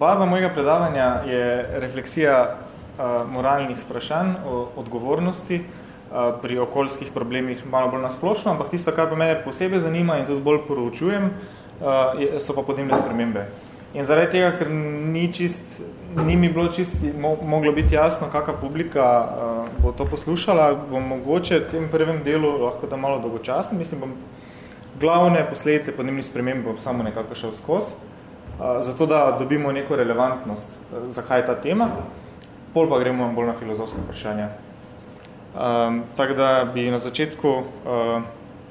Baza mojega predavanja je refleksija uh, moralnih vprašanj o odgovornosti uh, pri okoljskih problemih malo bolj nasplošno, ampak tisto, kar pa mene posebej zanima in tudi bolj poročujem, uh, so pa podnebne spremembe. In zaradi tega, ker ni, čist, ni mi bilo čist mo moglo biti jasno, kakva publika uh, bo to poslušala, bom mogoče v tem prvem delu lahko da malo dolgočasen, mislim, bom glavne posledice podnebnih sprememb bom samo nekako šel skozi, zato da dobimo neko relevantnost, uh, zakaj je ta tema, pol pa gremo bolj na filozofsko vprašanje. Um, tako da bi na začetku uh,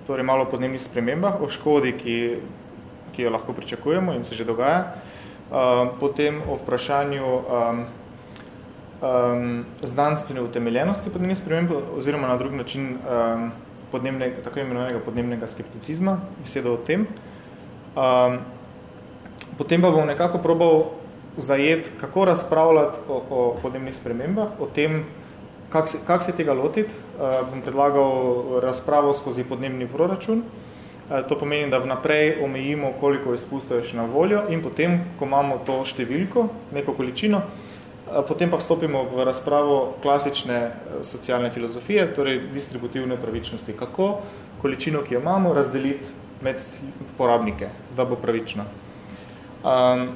torej malo o podnebnih spremembah, o škodi, ki, ki jo lahko pričakujemo in se že dogaja, uh, potem o vprašanju um, um, znanstvene utemeljenosti podnebnih sprememb oziroma na drug način um, podnebne, tako imenovanega podnebnega skepticizma, besedo o tem. Um, potem pa bom nekako probal zajeti, kako razpravljati o, o podnebnih spremembah, o tem, kako se, kak se tega lotiti. Uh, bom predlagal razpravo skozi podnebni proračun. Uh, to pomeni, da vnaprej omejimo, koliko izpustov je še na voljo in potem, ko imamo to številko, neko količino, uh, potem pa vstopimo v razpravo klasične socialne filozofije, torej distributivne pravičnosti. Kako količino, ki jo imamo, razdeliti med porabnike, da bo pravično. Um,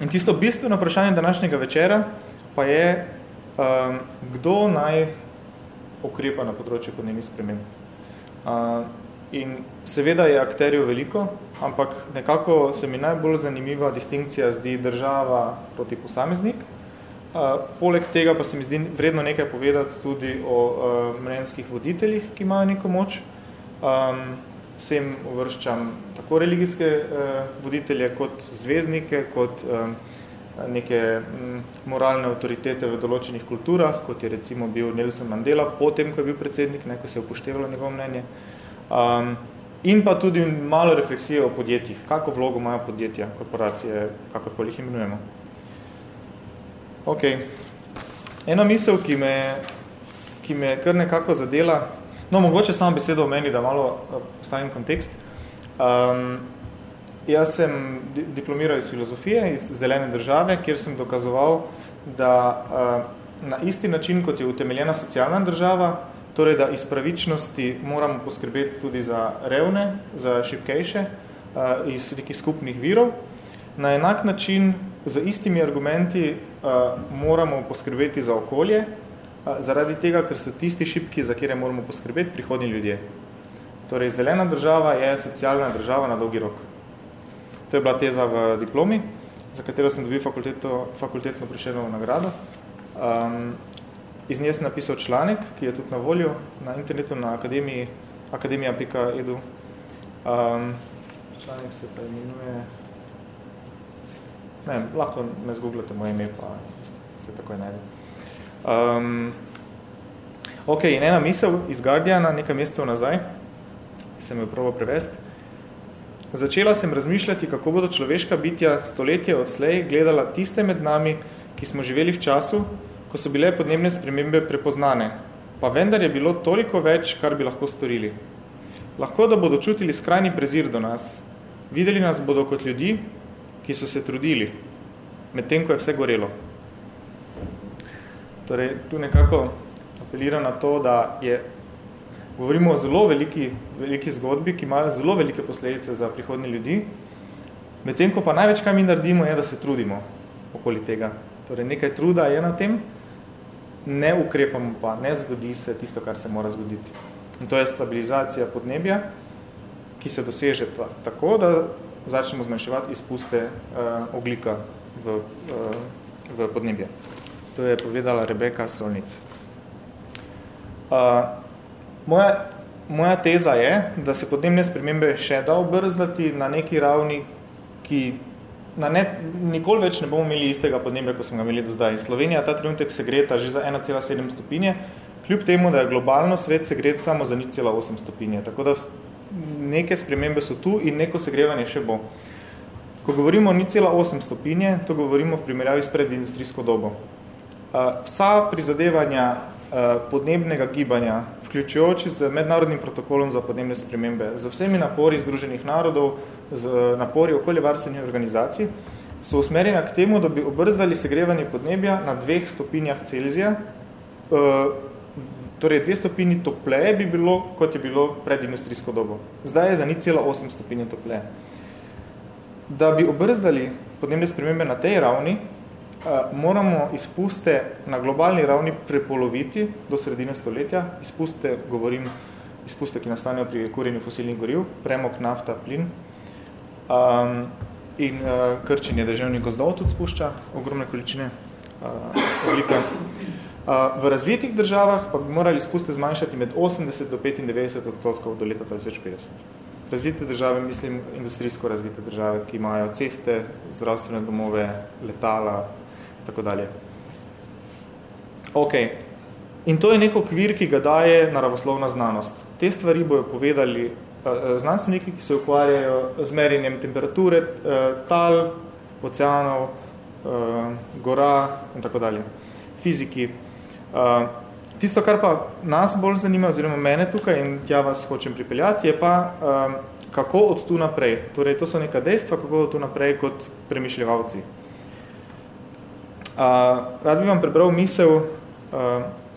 in tisto bistveno vprašanje današnjega večera pa je, um, kdo naj ukrepa na področju podnebnih sprememb. Uh, in seveda je akterjev veliko, ampak nekako se mi najbolj zanimiva distinkcija zdi država proti posameznik. Uh, poleg tega pa se mi zdi vredno nekaj povedati tudi o uh, mnenjskih voditeljih, ki imajo neko moč. Um, sem uvrščam tako religijske uh, voditelje kot zvezdnike, kot uh, neke m, moralne avtoritete v določenih kulturah, kot je recimo bil Nelson Mandela, potem, ko je bil predsednik, ne, ko se je upoštevalo njegovo mnenje. Um, in pa tudi malo refleksije o podjetjih, kako vlogo imajo podjetja, korporacije, kakorkoli jih imenujemo. Ok. Ena misel, ki me, ki me kar nekako zadela, No, mogoče samo besedo o meni, da malo eh, postavim kontekst. Um, jaz sem diplomiral iz filozofije, iz zelene države, kjer sem dokazoval, da uh, na isti način, kot je utemeljena socialna država, torej da iz pravičnosti moramo poskrbeti tudi za revne, za šipkejše, uh, iz nekih skupnih virov, na enak način, z istimi argumenti, uh, moramo poskrbeti za okolje, zaradi tega, ker so tisti šipki, za kire moramo poskrbeti, prihodni ljudje. Torej, zelena država je socialna država na dolgi rok. To je bila teza v diplomi, za katero sem dobil fakultetno prišelno nagrado. Um, iz nje sem napisal članek, ki je tudi na voljo na internetu na akademiji akademija.edu. Um, članek se pa imenuje... Ne, lahko me zgooglate moje ime, pa se takoj najde. Um, ok, in ena misel iz Guardiana, nekaj mesecev nazaj, sem jo probal prevesti. Začela sem razmišljati, kako bodo človeška bitja stoletje odslej gledala tiste med nami, ki smo živeli v času, ko so bile podnebne spremembe prepoznane, pa vendar je bilo toliko več, kar bi lahko storili. Lahko, da bodo čutili skrajni prezir do nas. Videli nas bodo kot ljudi, ki so se trudili, medtem ko je vse gorelo. Torej, tu nekako apelira na to, da je, govorimo o zelo veliki, veliki zgodbi, ki imajo zelo velike posledice za prihodne ljudi, medtem ko pa največ, kaj mi naredimo, je, da se trudimo okoli tega. Torej, nekaj truda je na tem, ne ukrepamo pa, ne zgodi se tisto, kar se mora zgoditi. In to je stabilizacija podnebja, ki se doseže tako, da začnemo zmanjševati izpuste uh, oglika v, uh, v podnebje. To je povedala Rebeka Solnic. Uh, moja, moja teza je, da se podnebne spremembe še da obrzdati na neki ravni, ki na ne, nikoli več ne bomo imeli istega podnebja, kot smo ga imeli do zdaj. Slovenija ta trenutek se greta že za 1,7 stopinje, kljub temu, da je globalno svet se gret samo za 0,8 stopinje. Tako da neke spremembe so tu in neko segrevanje še bo. Ko govorimo o 0,8 stopinje, to govorimo v primerjavi s predindustrijsko dobo. Eh, vsa prizadevanja eh, podnebnega gibanja, vključujoči z mednarodnim protokolom za podnebne spremembe, z vsemi napori Združenih narodov, z napori okoljevarstvenih organizacij, so usmerjena k temu, da bi obrzdali segrevanje podnebja na dveh stopinjah Celzija. Torej, dve stopinji topleje bi bilo, kot je bilo pred industrijsko dobo. Zdaj je za ni cela 8 stopinje topleje. Da bi obrzdali podnebne spremembe na tej ravni, moramo izpuste na globalni ravni prepoloviti do sredine stoletja. Izpuste, govorim, izpuste, ki nastanejo pri kurjenju fosilnih goriv, premok, nafta, plin. Um, in uh, krčenje državnih gozdov tudi spušča ogromne količine uh, oblika. Uh, v razvitih državah pa bi morali izpuste zmanjšati med 80 do 95 odstotkov do leta 2050. Razvite države, mislim, industrijsko razvite države, ki imajo ceste, zdravstvene domove, letala, tako dalje. Ok. In to je neko kvir, ki ga daje naravoslovna znanost. Te stvari bojo povedali Eh, znanstveniki, ki se ukvarjajo z merjenjem temperature eh, tal, oceanov, eh, gora in tako dalje. Fiziki. Tisto, kar pa nas bolj zanima, oziroma mene tukaj in tja vas hočem pripeljati, je pa, kako od tu naprej. Torej, to so neka dejstva, kako od tu naprej kot premišljevalci. Rad bi vam prebral misel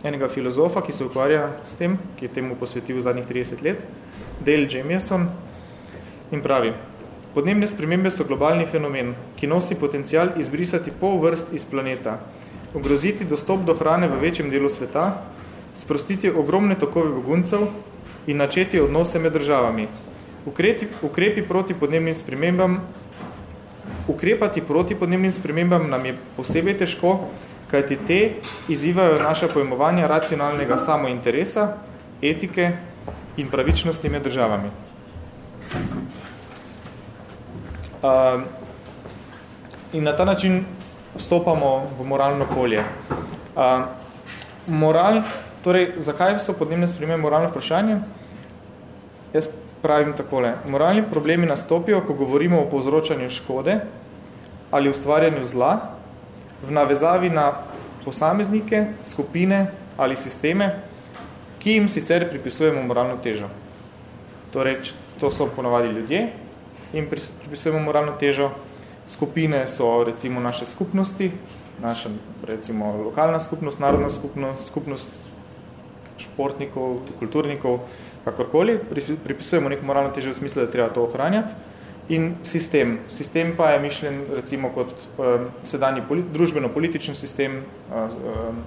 enega filozofa, ki se ukvarja s tem, ki je temu posvetil zadnjih 30 let, Dale Jamieson in pravi, podnebne spremembe so globalni fenomen, ki nosi potencial izbrisati pol vrst iz planeta, ogroziti dostop do hrane v večjem delu sveta, sprostiti ogromne tokove beguncev in načeti odnose med državami. Ukrepi, ukrepi proti podnebnim spremembam Ukrepati proti podnebnim spremembam nam je posebej težko, kajti te izzivajo naša pojmovanja racionalnega samointeresa, etike in pravičnosti med državami. Uh, in na ta način vstopamo v moralno polje. Uh, moral, torej, zakaj so podnebne spremembe moralno vprašanje? Jaz pravim takole. Moralni problemi nastopijo, ko govorimo o povzročanju škode ali ustvarjanju zla v navezavi na posameznike, skupine ali sisteme, ki jim sicer pripisujemo moralno težo. Torej, to so ponovadi ljudje, jim pripisujemo moralno težo, skupine so recimo naše skupnosti, naša recimo lokalna skupnost, narodna skupnost, skupnost športnikov, kulturnikov, kakorkoli, pripisujemo neko moralno težo v smislu, da treba to ohranjati. In sistem. Sistem pa je mišljen recimo kot um, sedanji polit, družbeno-politični sistem, um,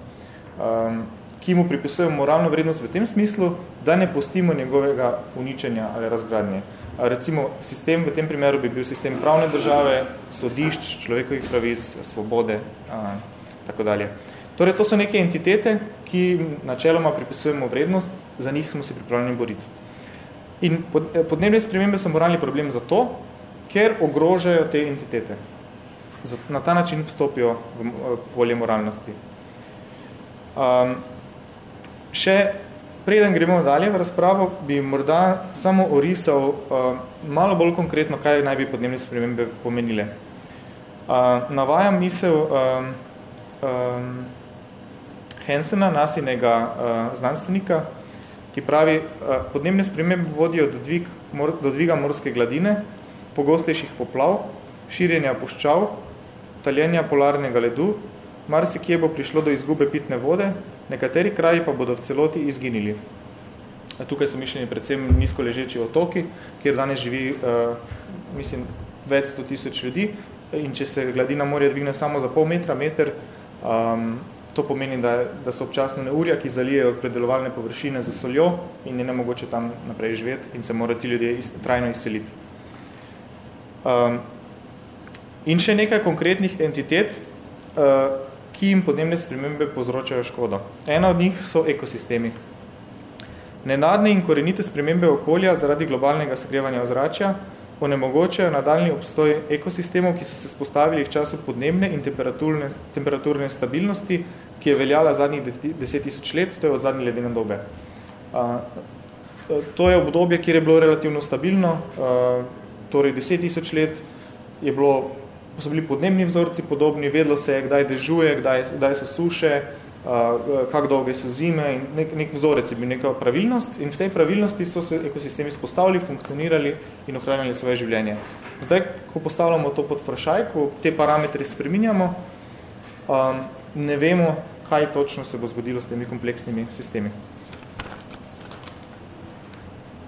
um, ki mu pripisujemo moralno vrednost v tem smislu, da ne pustimo njegovega uničenja ali razgradnje. Recimo, sistem v tem primeru bi bil sistem pravne države, sodišč, človekovih pravic, svobode, a, tako dalje. Torej, to so neke entitete, ki načeloma pripisujemo vrednost, za njih smo se pripravljeni boriti. In podnebne spremembe so moralni problem zato, ker ogrožajo te entitete. Na ta način vstopijo v polje moralnosti. Um, Še preden gremo dalje v razpravo, bi morda samo orisal uh, malo bolj konkretno, kaj naj bi podnebne spremembe pomenile. Uh, navajam misel um, um, Hensena, nasinega uh, znanstvenika, ki pravi, uh, podnebne spremembe vodijo do, dvig, mor, do dviga morske gladine, pogostejših poplav, širjenja puščav, taljenja polarnega ledu, marsikje bo prišlo do izgube pitne vode, nekateri kraji pa bodo v celoti izginili. Tukaj so mišljeni predvsem nizko ležeči otoki, kjer danes živi, uh, mislim, več sto tisoč ljudi in če se gladina morja dvigne samo za pol metra, meter, um, to pomeni, da, da so občasno neurja, ki zalijejo predelovalne površine za soljo in je nemogoče tam naprej živeti in se morajo ti ljudje iz, trajno izseliti. Um, in še nekaj konkretnih entitet, uh, ki jim podnebne spremembe povzročajo škodo. Ena od njih so ekosistemi. Nenadne in korenite spremembe okolja zaradi globalnega segrevanja ozračja onemogočajo nadaljni obstoj ekosistemov, ki so se spostavili v času podnebne in temperaturne, temperaturne stabilnosti, ki je veljala zadnjih deset tisoč let, to je od zadnje ledene dobe. To je obdobje, kjer je bilo relativno stabilno, torej deset tisoč let je bilo so bili podnebni vzorci podobni, vedlo se je, kdaj dežuje, kdaj, kdaj so suše, kak dolge so zime in nek, nek vzorec je bil neka pravilnost in v tej pravilnosti so se ekosistemi spostavili, funkcionirali in ohranjali svoje življenje. Zdaj, ko postavljamo to pod vprašaj, ko te parametri spreminjamo, um, ne vemo, kaj točno se bo zgodilo s temi kompleksnimi sistemi.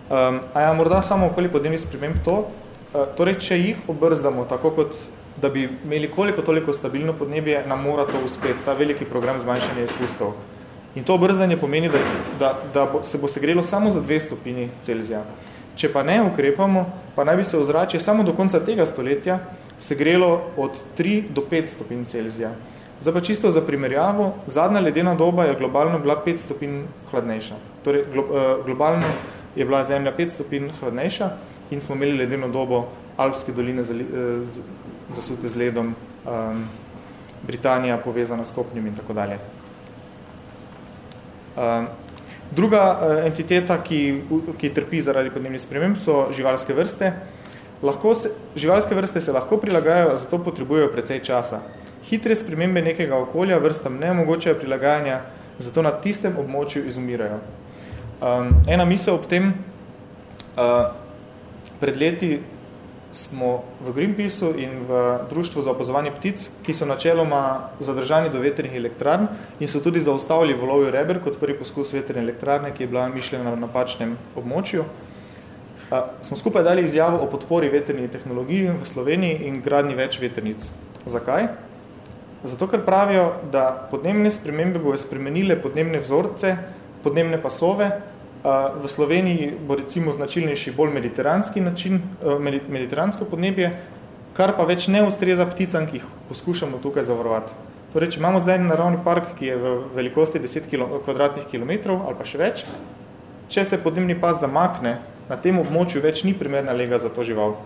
Um, a ja, morda samo okoli podnebnih sprememb to, uh, torej, če jih obrzdamo tako kot da bi imeli koliko toliko stabilno podnebje, nam mora to uspeti, ta veliki program zmanjšanja izpustov. In to obrzdanje pomeni, da, da, da bo, se bo segrelo samo za dve stopini Celzija. Če pa ne ukrepamo, pa naj bi se ozračje samo do konca tega stoletja segrelo od 3 do 5 stopinj Celzija. Zdaj pa čisto za primerjavo, zadnja ledena doba je globalno bila 5 stopinj hladnejša. Torej, glo, uh, globalno je bila Zemlja 5 stopinj hladnejša in smo imeli ledeno dobo Alpske doline zali, uh, zasute z ledom, um, Britanija povezana s kopnjem in tako dalje. Um, druga uh, entiteta, ki, ki trpi zaradi podnebnih sprememb, so živalske vrste. Lahko se, živalske vrste se lahko prilagajajo, zato potrebujejo precej časa. Hitre spremembe nekega okolja vrstam ne omogočajo prilagajanja, zato na tistem območju izumirajo. Um, ena misel ob tem, uh, pred leti smo v Greenpeaceu in v Društvu za opazovanje ptic, ki so načeloma zadržani do veternih elektrarn in so tudi zaustavili volovju reber kot prvi poskus veterne elektrarne, ki je bila mišljena na napačnem območju. Uh, smo skupaj dali izjavo o podpori veterni tehnologiji v Sloveniji in gradni več veternic. Zakaj? Zato, ker pravijo, da podnebne spremembe bojo spremenile podnebne vzorce, podnebne pasove. V Sloveniji bo recimo značilnejši bolj mediteranski način, mediteransko podnebje, kar pa več ne ustreza pticam, ki jih poskušamo tukaj zavarovati. Torej, če imamo zdaj naravni park, ki je v velikosti 10 kvadratnih kilometrov ali pa še več, če se podnebni pas zamakne, na tem območju več ni primerna lega za to žival.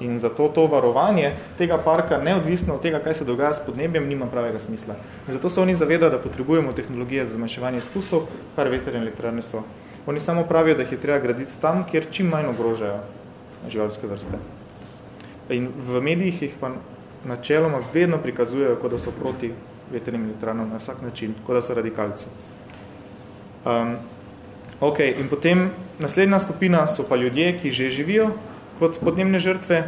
In zato to varovanje tega parka, neodvisno od tega, kaj se dogaja s podnebjem, nima pravega smisla. In zato se oni zavedajo, da potrebujemo tehnologije za zmanjševanje izpustov, kar vetrne elektrarne so. Oni samo pravijo, da jih je treba graditi tam, kjer čim manj ogrožajo živalske vrste. In v medijih jih pa načeloma vedno prikazujejo, kot da so proti vetrnim elektrarnom na vsak način, kot da so radikalci. Um, ok, in potem naslednja skupina so pa ljudje, ki že živijo kot podnebne žrtve.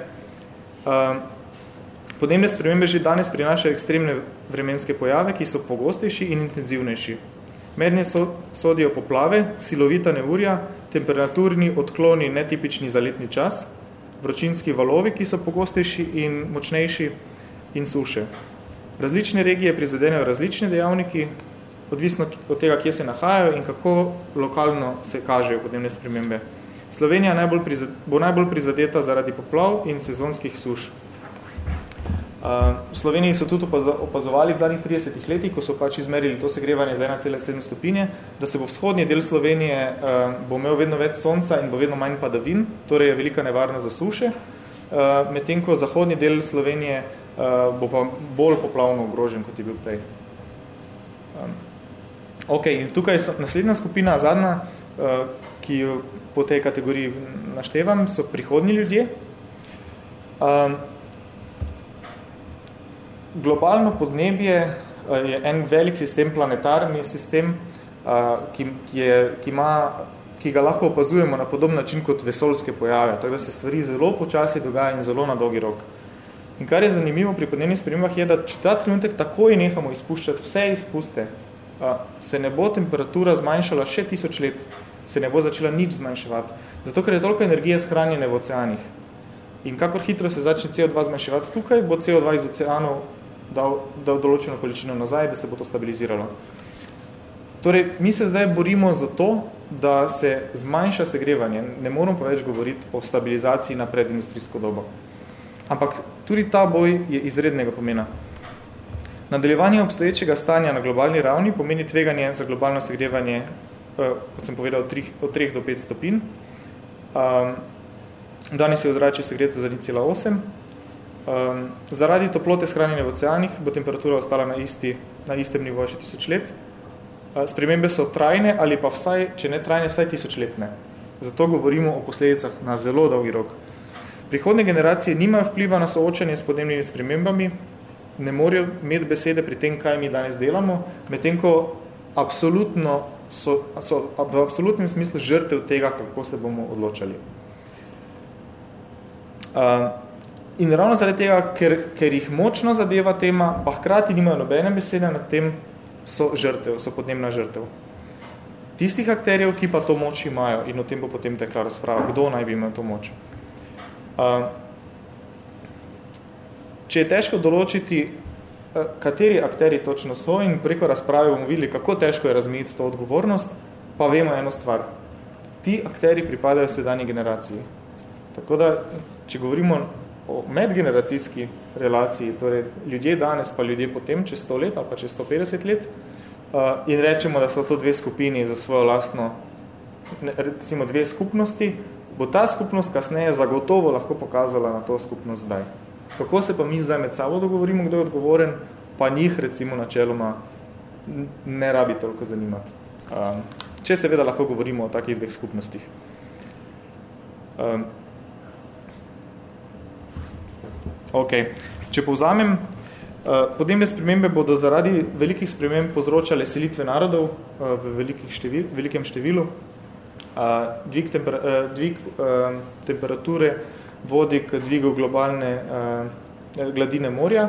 Podnebne spremembe že danes prinašajo ekstremne vremenske pojave, ki so pogostejši in intenzivnejši. Mednje so, sodijo poplave, silovita neurja, temperaturni odkloni netipični za letni čas, vročinski valovi, ki so pogostejši in močnejši in suše. Različne regije prizadenejo različne dejavniki, odvisno od tega, kje se nahajajo in kako lokalno se kažejo podnebne spremembe. Slovenija najbolj bo najbolj prizadeta zaradi poplav in sezonskih suš. V Sloveniji so tudi opazovali v zadnjih 30 letih, ko so pač izmerili to segrevanje za 1,7 stopinje, da se bo vzhodnji del Slovenije bo imel vedno več sonca in bo vedno manj padavin, torej je velika nevarnost za suše, medtem ko zahodni del Slovenije bo pa bolj poplavno ogrožen, kot je bil prej. Ok, in tukaj so naslednja skupina, zadnja, ki jo po tej kategoriji naštevam, so prihodni ljudje. Um, globalno podnebje je en velik sistem, planetarni sistem, uh, ki, ki, je, ki, ima, ki ga lahko opazujemo na podoben način kot vesolske pojave, tako da se stvari zelo počasi dogaja in zelo na dolgi rok. In kar je zanimivo pri podnebnih spremembah je, da če ta trenutek takoj nehamo izpuščati vse izpuste, uh, se ne bo temperatura zmanjšala še tisoč let, se ne bo začela nič zmanjševati. Zato, ker je toliko energije shranjene v oceanih. In kakor hitro se začne CO2 zmanjševati tukaj, bo CO2 iz oceanov dal, dal določeno količino nazaj, da se bo to stabiliziralo. Torej, mi se zdaj borimo za to, da se zmanjša segrevanje. Ne moramo pa več govoriti o stabilizaciji na predindustrijsko dobo. Ampak tudi ta boj je izrednega pomena. Nadaljevanje obstoječega stanja na globalni ravni pomeni tveganje za globalno segrevanje kot sem povedal, od 3, od 3 do 5 stopin. Um, danes je ozračje segreto za 0,8. Um, zaradi toplote shranjene v oceanih bo temperatura ostala na, isti, na istem nivoju še tisoč let. Uh, spremembe so trajne ali pa vsaj, če ne trajne, vsaj tisočletne. Zato govorimo o posledicah na zelo dolgi rok. Prihodne generacije nimajo vpliva na soočanje s podnebnimi spremembami, ne morajo imeti besede pri tem, kaj mi danes delamo, medtem ko absolutno so, so v absolutnem smislu žrtev tega, kako se bomo odločali. Uh, in ravno zaradi tega, ker, ker jih močno zadeva tema, pa hkrati nimajo nobene besede nad tem, so žrtev, so podnebna žrtev. Tistih akterjev, ki pa to moč imajo in o tem bo potem tekla razprava, kdo naj bi imel to moč. Uh, če je težko določiti, kateri akteri točno so in preko razprave bomo videli, kako težko je razmeti to odgovornost, pa vemo eno stvar. Ti akteri pripadajo sedanji generaciji. Tako da, če govorimo o medgeneracijski relaciji, torej ljudje danes pa ljudje potem, čez 100 let ali pa čez 150 let, uh, in rečemo, da so to dve skupini za svojo lastno, recimo dve skupnosti, bo ta skupnost kasneje zagotovo lahko pokazala na to skupnost zdaj. Kako se pa mi zdaj med sabo dogovorimo, kdo je odgovoren, pa njih recimo načeloma ne rabi toliko zanimati. Um, če seveda lahko govorimo o takih dveh skupnostih. Um, Ok, če povzamem, uh, podnebne spremembe bodo zaradi velikih sprememb povzročale selitve narodov uh, v velikih števil, velikem številu. Uh, dvig, temper, dvig uh, temperature vodi k dvigu globalne uh, gladine morja,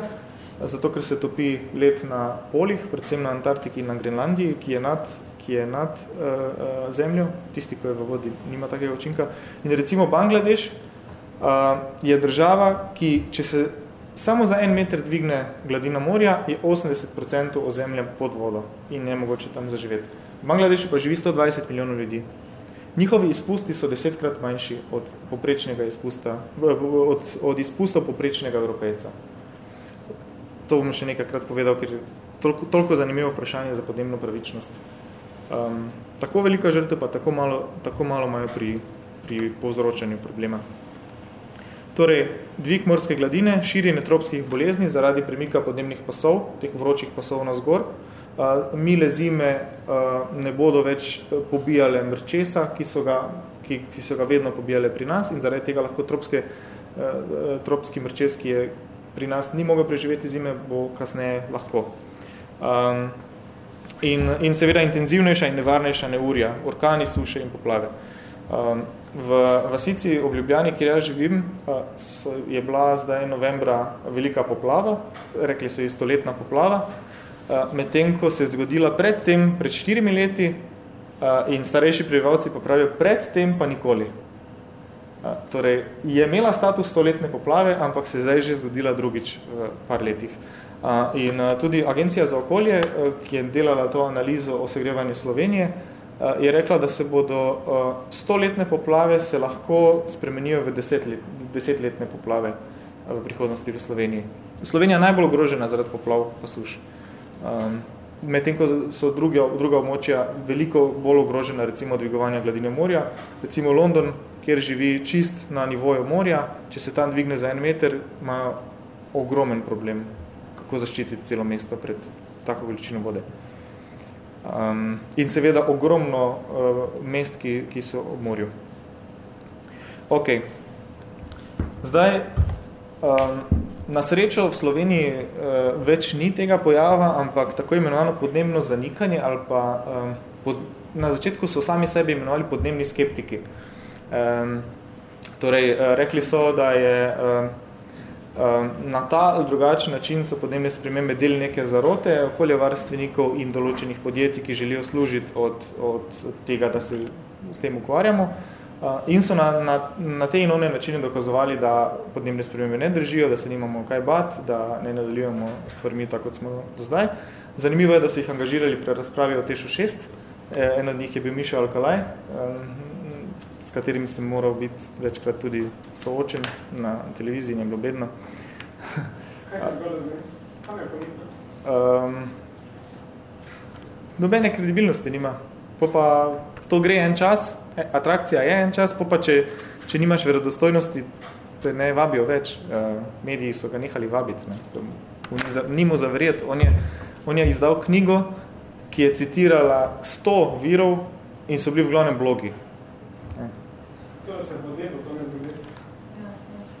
zato ker se topi let na polih, predvsem na Antarktiki in na Grenlandiji, ki je nad, ki je nad uh, uh, zemljo, tisti, ko je v vodi, nima takega učinka. In recimo Bangladeš, je država, ki, če se samo za en meter dvigne gladina morja, je 80% ozemlja pod vodo in ne mogoče tam zaživeti. V Bangladešu pa živi 120 milijonov ljudi. Njihovi izpusti so desetkrat manjši od, poprečnega izpusta, od, od izpustov poprečnega evropejca. To bom še nekajkrat povedal, ker je toliko, toliko zanimivo vprašanje za podnebno pravičnost. Um, tako velika žrtev pa tako malo, tako malo imajo pri, pri povzročanju problema. Torej, dvig morske gladine, širjenje tropskih bolezni zaradi premika podnebnih pasov, teh vročih pasov na zgor. Mile zime ne bodo več pobijale mrčesa, ki so, ga, ki, ki so ga vedno pobijale pri nas in zaradi tega lahko tropske, tropski mrčes, ki je pri nas ni mogel preživeti zime, bo kasneje lahko. In, in seveda intenzivnejša in nevarnejša neurja, orkani, suše in poplave. V vasici ob Ljubljani, kjer jaz živim, je bila zdaj novembra velika poplava, rekli so je stoletna poplava, medtem ko se je zgodila pred tem, pred štirimi leti in starejši prebivalci pa pravijo, pred tem pa nikoli. Torej, je imela status stoletne poplave, ampak se je zdaj že zgodila drugič v par letih. In tudi Agencija za okolje, ki je delala to analizo o segrevanju Slovenije, Eh, je rekla, da se bodo stoletne poplave se lahko spremenijo v desetlet, desetletne poplave v prihodnosti v Sloveniji. Slovenija je najbolj ogrožena zaradi poplav pa suš. Um, Medtem, ko so druga, druga območja veliko bolj ogrožena, recimo dvigovanja gladine morja, recimo London, kjer živi čist na nivoju morja, če se tam dvigne za en meter, ima ogromen problem, kako zaščititi celo mesto pred tako količino vode. Um, in seveda ogromno uh, mest, ki, ki so ob morju. Ok. Zdaj, um, na srečo v Sloveniji uh, več ni tega pojava, ampak tako imenovano podnebno zanikanje ali pa um, pod, na začetku so sami sebi imenovali podnebni skeptiki. Um, torej, uh, rekli so, da je uh, Ehm, na ta ali drugačen način so podnebne spremembe del neke zarote okoljevarstvenikov in določenih podjetij, ki želijo služiti od, od tega, da se s tem ukvarjamo. Ehm, in so na, na, na te in one načine dokazovali, da podnebne spremembe ne držijo, da se nimamo kaj bat, da ne nadaljujemo stvarmi tako, kot smo do zdaj. Zanimivo je, da so jih angažirali pri razpravi o Tešu 6. E, en od njih je bil Miša Alkalaj, s katerim sem moral biti večkrat tudi soočen na televiziji in je bilo bedno. Kaj se je Kam je um, Nobene kredibilnosti nima. Po pa to gre en čas, atrakcija je en čas, pa če, če nimaš verodostojnosti, te ne vabijo več. Uh, mediji so ga nehali vabiti. Ne. Ni mu zaverjeti. On je, on je izdal knjigo, ki je citirala 100 virov in so bili v glavnem blogi. To se v Odebu, to ne zgodi.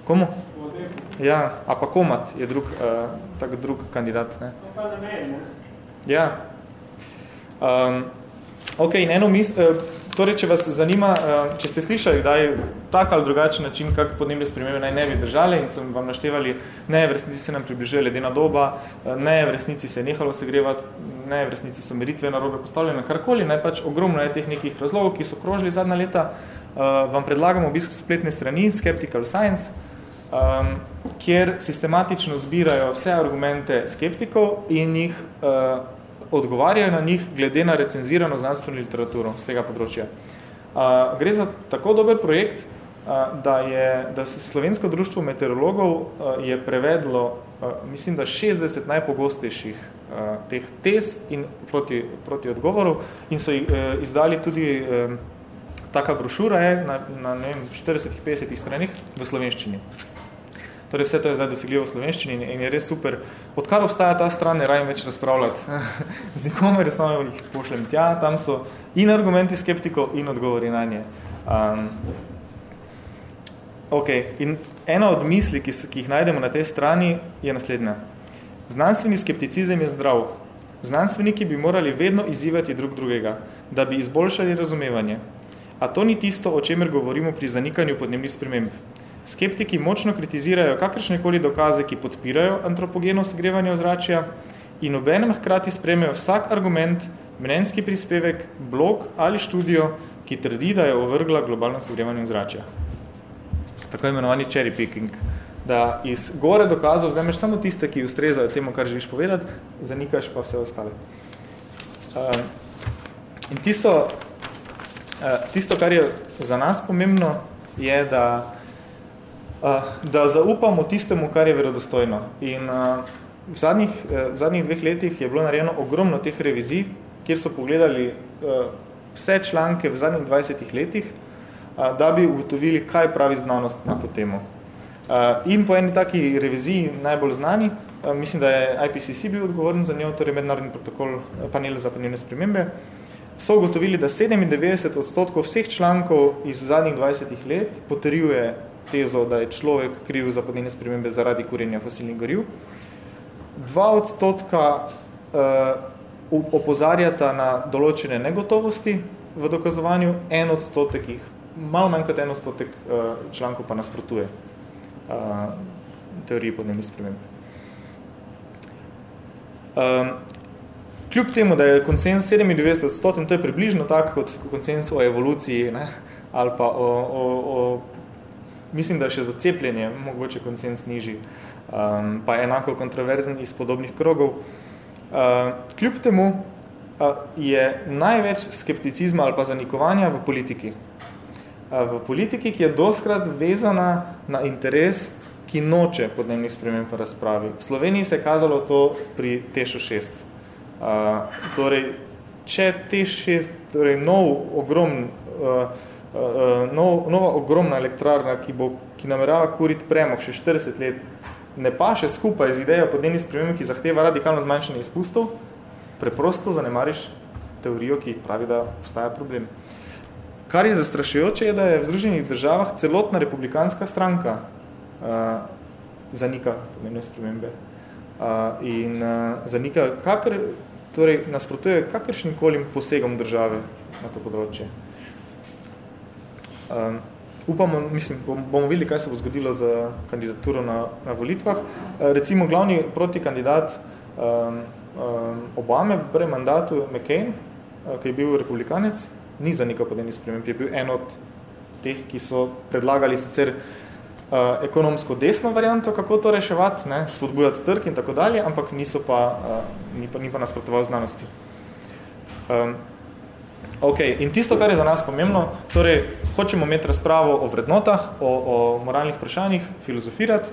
Komu? V Odebu. Ja, a pa Komat je drug, uh, tak drug kandidat. Ne? No, pa ne ne, ne? Ja. Um, ok, in eno mis, uh, torej, če vas zanima, uh, če ste slišali, da je tak ali drugačen način, kako podnebne spremembe naj ne bi držali in sem vam naštevali, ne, v resnici se nam približuje ledena doba, uh, ne, v resnici se je nehalo segrevati, ne, v resnici so meritve narobe postavljene, karkoli, ne, pač ogromno je teh nekih razlogov, ki so krožili zadnja leta, uh, vam predlagamo obisk spletne strani Skeptical Science, um, kjer sistematično zbirajo vse argumente skeptikov in jih uh, odgovarjajo na njih glede na recenzirano znanstveno literaturo z tega področja. Uh, gre za tako dober projekt, uh, da je da se Slovensko društvo meteorologov uh, je prevedlo, uh, mislim, da 60 najpogostejših uh, teh tez in proti, proti odgovorov in so uh, izdali tudi uh, taka brošura je na, na ne vem, 40-50 stranih v slovenščini. Torej vse to je zdaj dosegljivo v slovenščini in je res super. Odkar obstaja ta stran, ne rajem več razpravljati z nikomer, samo jih pošljem tja, tam so in argumenti skeptikov in odgovori na nje. Um, ok, in ena od misli, ki, ki jih najdemo na tej strani, je naslednja. Znanstveni skepticizem je zdrav. Znanstveniki bi morali vedno izzivati drug drugega, da bi izboljšali razumevanje. A to ni tisto, o čemer govorimo pri zanikanju podnebnih sprememb. Skeptiki močno kritizirajo kakršnekoli dokaze, ki podpirajo antropogeno segrevanje ozračja in obenem hkrati spremejo vsak argument, mnenjski prispevek, blog ali študijo, ki trdi, da je ovrgla globalno segrevanje ozračja. Tako imenovani cherry picking. Da iz gore dokazov vzameš samo tiste, ki ustrezajo temu, kar želiš povedati, zanikaš pa vse ostale. Uh, in tisto, uh, tisto, kar je za nas pomembno, je, da da zaupamo tistemu, kar je verodostojno. In v zadnjih, v zadnjih dveh letih je bilo narejeno ogromno teh revizij, kjer so pogledali vse članke v zadnjih 20 letih, da bi ugotovili, kaj pravi znanost na to temo. In po eni taki reviziji najbolj znani, mislim, da je IPCC bil odgovoren za njo, torej mednarodni protokol panel za panelne spremembe, so ugotovili, da 97 odstotkov vseh člankov iz zadnjih 20 let potrjuje tezo, da je človek kriv za podnebne spremembe zaradi kurenja fosilnih goriv. Dva odstotka uh, opozarjata na določene negotovosti v dokazovanju, en odstotek jih, malo manj kot en odstotek uh, člankov pa nasprotuje uh, teoriji podnebnih sprememb. Um, kljub temu, da je konsens 97 odstoten, to je približno tak kot konsens o evoluciji ne, ali pa o, o, o mislim, da še za cepljenje mogoče konsens nižji, um, pa je enako kontroverzen iz podobnih krogov. Uh, kljub temu uh, je največ skepticizma ali pa zanikovanja v politiki. Uh, v politiki, ki je doskrat vezana na interes, ki noče podnebnih sprememb v razpravi. V Sloveniji se je kazalo to pri Tešu 6. Uh, torej, če Teš 6, torej nov, ogrom uh, uh, nov, nova ogromna elektrarna, ki, bo, ki namerava kuriti premog še 40 let, ne pa še skupaj z idejo podnebnih sprememb, ki zahteva radikalno zmanjšanje izpustov, preprosto zanemariš teorijo, ki pravi, da obstaja problem. Kar je zastrašujoče, je, da je v Združenih državah celotna republikanska stranka uh, zanika podnebne spremembe uh, in uh, zanika, kakr, torej nasprotuje kakršnim kolim posegom države na to področje. Um, upamo, mislim, bomo videli, kaj se bo zgodilo z kandidaturo na, na volitvah. Uh, recimo, glavni protikandidat um, um, Obame v prvem mandatu, McCain, uh, ki je bil republikanec, ni za nekaj podnebnih sprememb, je bil en od teh, ki so predlagali sicer uh, ekonomsko desno varianto, kako to reševati, ne, spodbujati trg in tako dalje, ampak niso pa, uh, ni pa, ni pa nasprotoval znanosti. Um, Ok, in tisto, kar je za nas pomembno, torej, hočemo imeti razpravo o vrednotah, o, o moralnih vprašanjih, filozofirati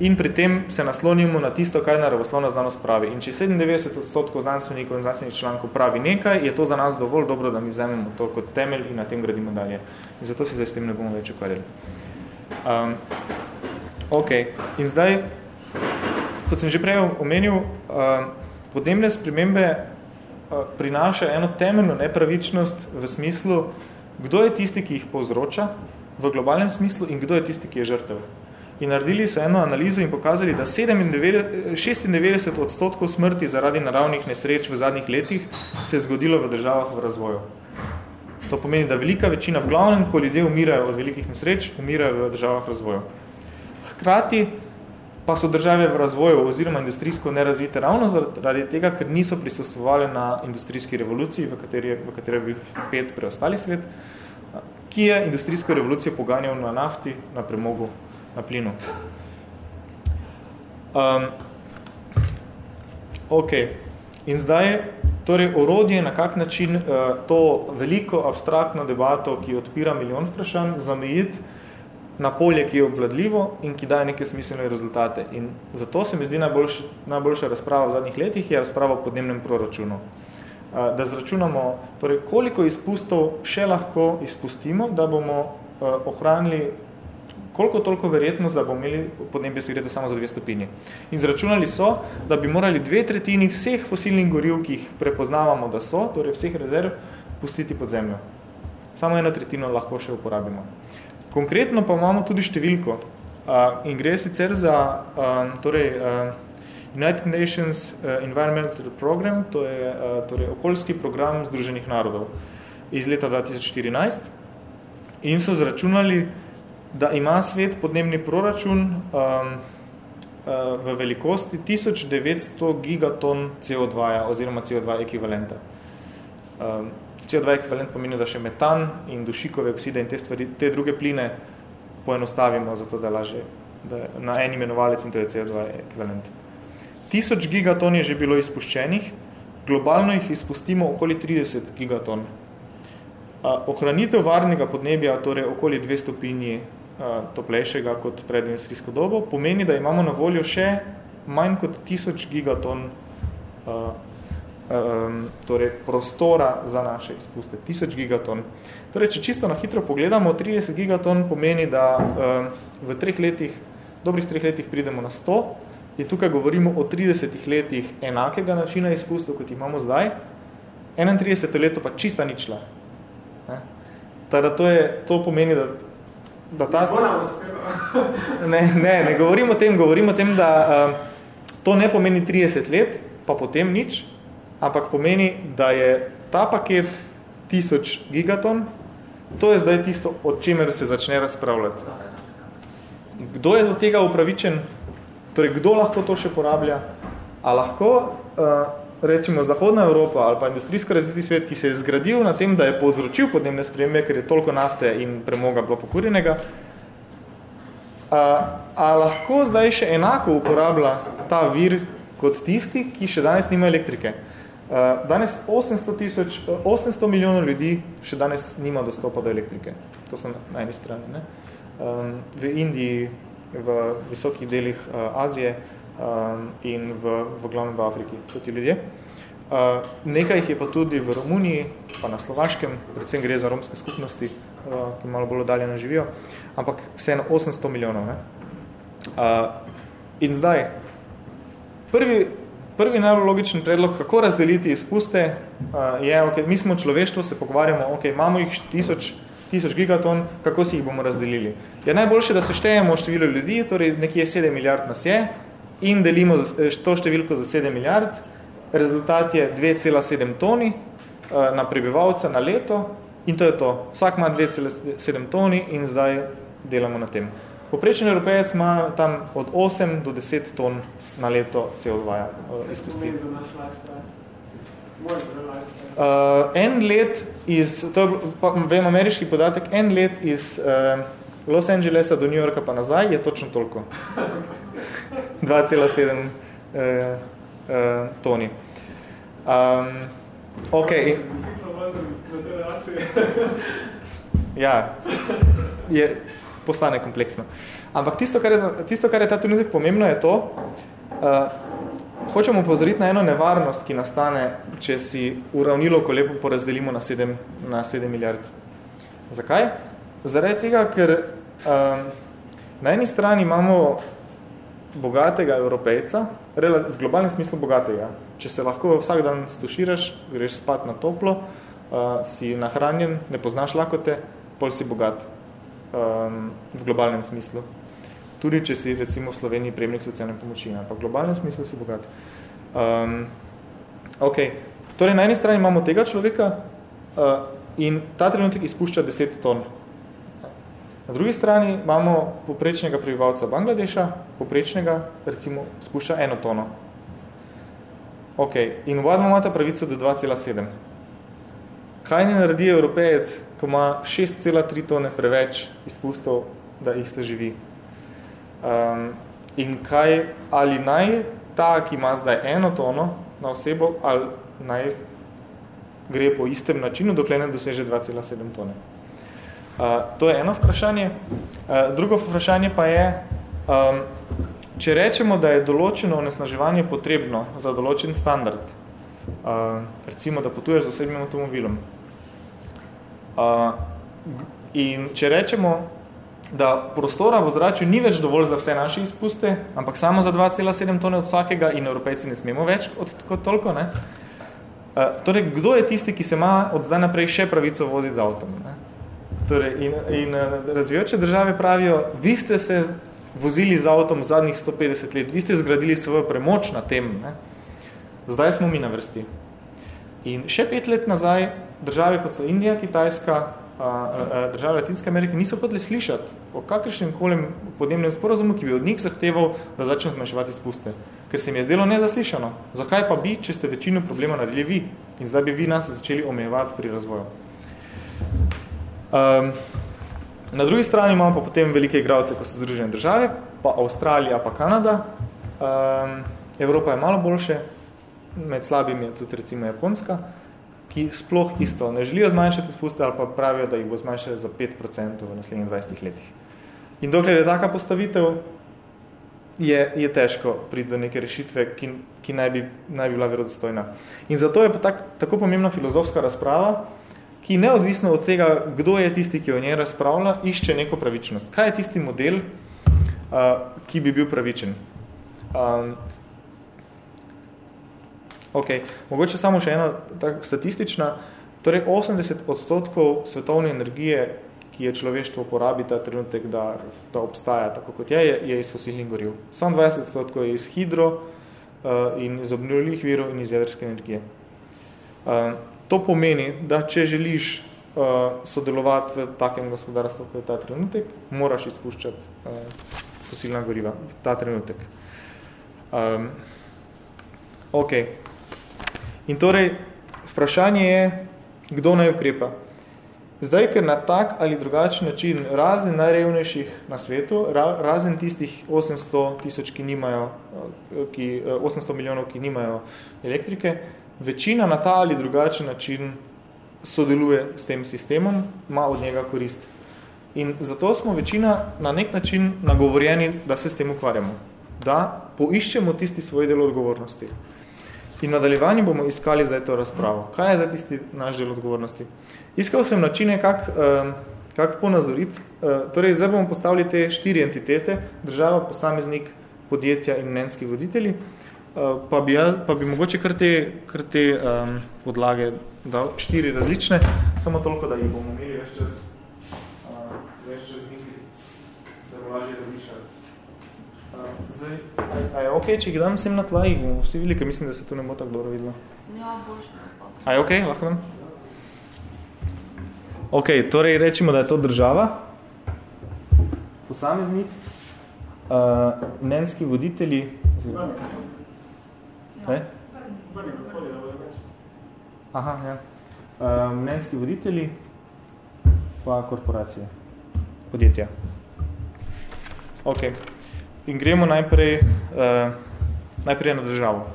in pri tem se naslonimo na tisto, kaj naravoslovna znanost pravi. In če 97 odstotkov znanstvenikov in znanstvenih člankov pravi nekaj, je to za nas dovolj dobro, da mi vzamemo to kot temelj in na tem gradimo dalje. In zato se zdaj s tem ne bomo več ukvarjali. Um, ok, in zdaj, kot sem že prej omenil, um, podnebne spremembe prinaša eno temeljno nepravičnost v smislu, kdo je tisti, ki jih povzroča v globalnem smislu in kdo je tisti, ki je žrtev. In naredili so eno analizo in pokazali, da 96 odstotkov smrti zaradi naravnih nesreč v zadnjih letih se je zgodilo v državah v razvoju. To pomeni, da velika večina, v glavnem, ko ljudje umirajo od velikih nesreč, umirajo v državah razvoju. Hkrati pa so države v razvoju oziroma industrijsko nerazvite ravno zaradi tega, ker niso prisostovali na industrijski revoluciji, v kateri, v kateri bi pet preostali svet, ki je industrijsko revolucijo poganjal na nafti, na premogu, na plinu. Um, ok, in zdaj, torej, orodje, na kak način uh, to veliko abstraktno debato, ki odpira milijon vprašanj, zamejiti na polje, ki je obvladljivo in ki daje neke smiselne rezultate. In zato se mi zdi najboljš, najboljša razprava v zadnjih letih je razprava o podnebnem proračunu. Uh, da zračunamo, torej, koliko izpustov še lahko izpustimo, da bomo uh, ohranili koliko toliko verjetnost, da bomo imeli podnebje segreto samo za dve stopinji. In zračunali so, da bi morali dve tretjini vseh fosilnih goriv, ki jih prepoznavamo, da so, torej vseh rezerv, pustiti pod zemljo. Samo eno tretjino lahko še uporabimo. Konkretno pa imamo tudi številko uh, in gre sicer za uh, torej, uh, United Nations uh, Environmental Program, to je uh, torej, okoljski program Združenih narodov iz leta 2014 in so zračunali, da ima svet podnebni proračun um, uh, v velikosti 1900 gigaton CO2 -ja, oziroma CO2 ekvivalenta. Um, CO2 ekvivalent pomeni, da še metan in dušikove okside in te, stvari, te druge pline poenostavimo, zato da laže da na en imenovalec in to je CO2 ekvivalent. 1000 gigaton je že bilo izpuščenih, globalno jih izpustimo okoli 30 gigaton. Uh, ohranitev varnega podnebja, torej okoli 2 stopinji toplejšega kot pred industrijsko dobo, pomeni, da imamo na voljo še manj kot 1000 gigaton uh, um, torej prostora za naše izpuste. 1000 gigaton. Torej, če čisto na hitro pogledamo, 30 gigaton pomeni, da um, v treh letih, dobrih treh letih pridemo na 100 in tukaj govorimo o 30 letih enakega načina izpustov, kot imamo zdaj, 31 leto pa čista ničla. Ne? Tada to, je, to pomeni, da da ta... Ne, ne, ne govorim o tem, govorim o tem, da uh, to ne pomeni 30 let, pa potem nič, ampak pomeni, da je ta paket 1000 gigaton, to je zdaj tisto, o čemer se začne razpravljati. Kdo je do tega upravičen? Torej, kdo lahko to še porablja? A lahko uh, recimo Zahodna Evropa ali pa industrijsko razviti svet, ki se je zgradil na tem, da je povzročil podnebne spremembe, ker je toliko nafte in premoga bilo pokurjenega, a, a lahko zdaj še enako uporablja ta vir kot tisti, ki še danes nima elektrike. Danes 800, tisoč, 800 milijonov ljudi še danes nima dostopa do elektrike. To so na eni strani. Ne? V Indiji, v visokih delih Azije, um, in v, v glavnem v Afriki, so ti ljudje. Nekaj jih je pa tudi v Romuniji, pa na Slovaškem, predvsem gre za romske skupnosti, ki malo bolj odaljeno živijo, ampak vseeno 800 milijonov. Ne? In zdaj, prvi, prvi najbolj logičen predlog, kako razdeliti izpuste, uh, je, okay, mi smo človeštvo, se pogovarjamo, ok, imamo jih tisoč, tisoč gigaton, kako si jih bomo razdelili. Je najboljše, da se štejemo število ljudi, torej nekje 7 milijard nas je, in delimo eh, to številko za 7 milijard, rezultat je 2,7 toni eh, na prebivalca na leto in to je to. Vsak ima 2,7 toni in zdaj delamo na tem. Poprečen evropejec ima tam od 8 do 10 ton na leto CO2 eh, izpusti. Uh, en let iz, to pa, vem ameriški podatek, en let iz uh, Los Angelesa do New Yorka pa nazaj je točno toliko. 2,7 uh, uh, toni. Um, ok. ja, je, postane kompleksno. Ampak tisto kar, je, tisto, kar je ta trenutek pomembno, je to, uh, hočemo pozoriti na eno nevarnost, ki nastane, če si uravnilo, ko lepo porazdelimo na 7, na 7 milijard. Zakaj? Zaradi tega, ker um, na eni strani imamo bogatega evropejca, v globalnem smislu bogatega. Če se lahko vsak dan stuširaš, greš spat na toplo, uh, si nahranjen, ne poznaš lakote, pol si bogat um, v globalnem smislu. Tudi če si recimo v Sloveniji prejemnik socialne pomoči, pa v globalnem smislu si bogat. Um, ok, torej na eni strani imamo tega človeka, uh, in ta trenutek izpušča 10 ton. Na drugi strani imamo poprečnega prebivalca Bangladeša, poprečnega, recimo, spušča eno tono. Ok, in vodno imate pravico do 2,7. Kaj ne naredi evropejec, ko ima 6,3 tone preveč izpustov, da isto živi? Um, in kaj, ali naj ta, ki ima zdaj eno tono na osebo, ali naj gre po istem načinu, dokler ne doseže 2,7 tone. Uh, to je eno vprašanje. Uh, drugo vprašanje pa je, um, če rečemo, da je določeno onesnaževanje potrebno za določen standard, uh, recimo, da potuješ z osebnim avtomobilom, uh, in če rečemo, da prostora v zračju ni več dovolj za vse naše izpuste, ampak samo za 2,7 tone od vsakega in evropejci ne smemo več od, kot toliko, ne? Uh, torej, kdo je tisti, ki se ima od zdaj naprej še pravico voziti z avtom? Ne? Torej, in, in razvijajoče države pravijo, vi ste se vozili z avtom zadnjih 150 let, vi ste zgradili svojo premoč na tem, ne? zdaj smo mi na vrsti. In še pet let nazaj države, kot so Indija, Kitajska, države Latinske Amerike, niso hodili slišati o kakršnem kolem podnebnem sporozumu, ki bi od njih zahteval, da začne zmanjševati spuste. Ker se mi je zdelo nezaslišano. Zakaj pa bi, če ste večino problema naredili vi? In zdaj bi vi nas začeli omejevati pri razvoju. Um, na drugi strani imamo pa potem velike igralce, ko so Združene države, pa Avstralija, pa Kanada. Um, Evropa je malo boljše, med slabimi je tudi recimo Japonska, ki sploh isto ne želijo zmanjšati spuste ali pa pravijo, da jih bo zmanjšali za 5% v naslednjih 20 letih. In dokler je taka postavitev, je, je težko priti do neke rešitve, ki, ki naj, bi, naj bi bila verodostojna. In zato je pa tak, tako pomembna filozofska razprava, ki neodvisno od tega, kdo je tisti, ki o njej razpravlja, išče neko pravičnost. Kaj je tisti model, uh, ki bi bil pravičen? Um, ok, mogoče samo še ena tak, statistična. Torej, 80 odstotkov svetovne energije, ki je človeštvo porabi ta trenutek, da, da obstaja tako kot je, je, je iz fosilnih goriv. Samo 20 odstotkov je iz hidro uh, in iz obnovljivih virov in iz jedrske energije. Uh, To pomeni, da če želiš uh, sodelovati v takem gospodarstvu, kot je ta trenutek, moraš izpuščati uh, fosilna goriva v ta trenutek. Um, ok. In torej, vprašanje je, kdo naj ukrepa. Zdaj, ker na tak ali drugačen način razen najrevnejših na svetu, ra, razen tistih 800 tisoč, ki nimajo, ki, 800 milijonov, ki nimajo elektrike, večina na ta ali drugačen način sodeluje s tem sistemom, ima od njega korist. In zato smo večina na nek način nagovorjeni, da se s tem ukvarjamo, da poiščemo tisti svoj del odgovornosti. In v nadaljevanju bomo iskali zdaj to razpravo. Kaj je zdaj tisti naš del odgovornosti? Iskal sem načine, kak, eh, kak ponazoriti. Eh, torej, zdaj bomo postavili te štiri entitete, država, posameznik, podjetja in mnenjski voditelji. Eh, pa bi, jaz, pa bi mogoče kar te, kar te um, podlage dal, štiri različne, samo toliko, da jih bomo imeli več čas, uh, več čas misli, da bo lažje različati. Uh, zdaj, a, je ok, če jih dam vsem na tla, jih bomo vsi videli, ker mislim, da se tu ne bo tako dobro videlo. Ja, boljše. A je ok, lahko dam? Ok, torej rečimo, da je to država, posameznik, uh, mnenjski voditelji, Kaj? Aha, ja. Uh, mnenjski voditelji pa korporacije, podjetja. Ok. In gremo najprej, uh, najprej na državo.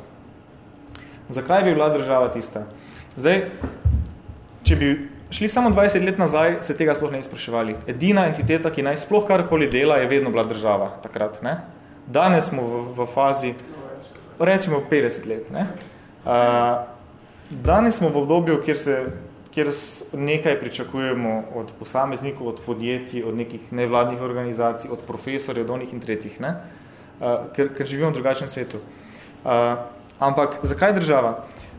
Zakaj bi bila država tista? Zdaj, če bi šli samo 20 let nazaj, se tega sploh ne izpraševali. Edina entiteta, ki naj sploh karkoli dela, je vedno bila država takrat. Ne? Danes smo v, v fazi, rečemo 50 let. Ne? Uh, danes smo v obdobju, kjer, se, kjer nekaj pričakujemo od posameznikov, od podjetij, od nekih nevladnih organizacij, od profesorjev, od onih in tretjih, ne? Uh, ker, ker živimo v drugačnem svetu. Uh, ampak zakaj država?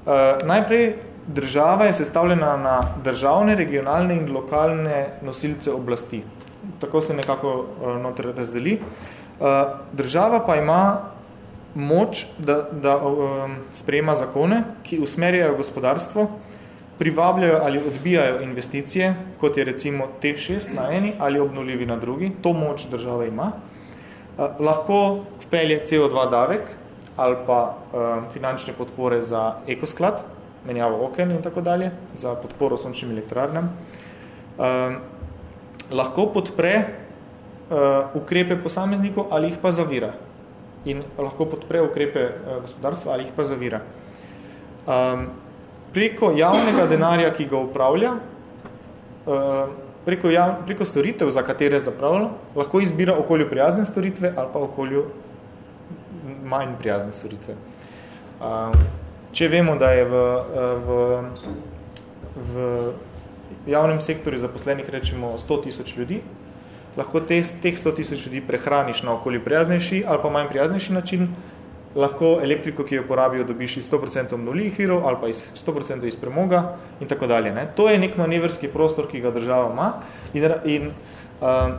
Uh, najprej država je sestavljena na državne, regionalne in lokalne nosilce oblasti. Tako se nekako uh, noter razdeli. Uh, država pa ima moč, da, da um, sprejema zakone, ki usmerjajo gospodarstvo privabljajo ali odbijajo investicije, kot je recimo T6 na eni ali obnoljivi na drugi, to moč država ima, uh, lahko vpelje CO2 davek ali pa uh, finančne podpore za ekosklad, menjavo oken in tako dalje, za podporo sončnim elektrarnam. Uh, lahko podpre uh, ukrepe posameznikov ali jih pa zavira. In lahko podpre ukrepe uh, gospodarstva ali jih pa zavira. Um, preko javnega denarja, ki ga upravlja, uh, preko, jav, preko storitev, za katere zapravlja, lahko izbira okolju prijazne storitve ali pa okolju manj prijazne storitve. Uh, če vemo, da je v, v, v javnem sektorju zaposlenih rečemo 100 tisoč ljudi, lahko te, teh 100 tisoč ljudi prehraniš na okolju prijaznejši ali pa manj prijaznejši način, lahko elektriko, ki jo porabijo, dobiš iz 100% obnovljivih virov ali pa iz 100% iz premoga in tako dalje. Ne? To je nek manevrski prostor, ki ga država ima in, in uh,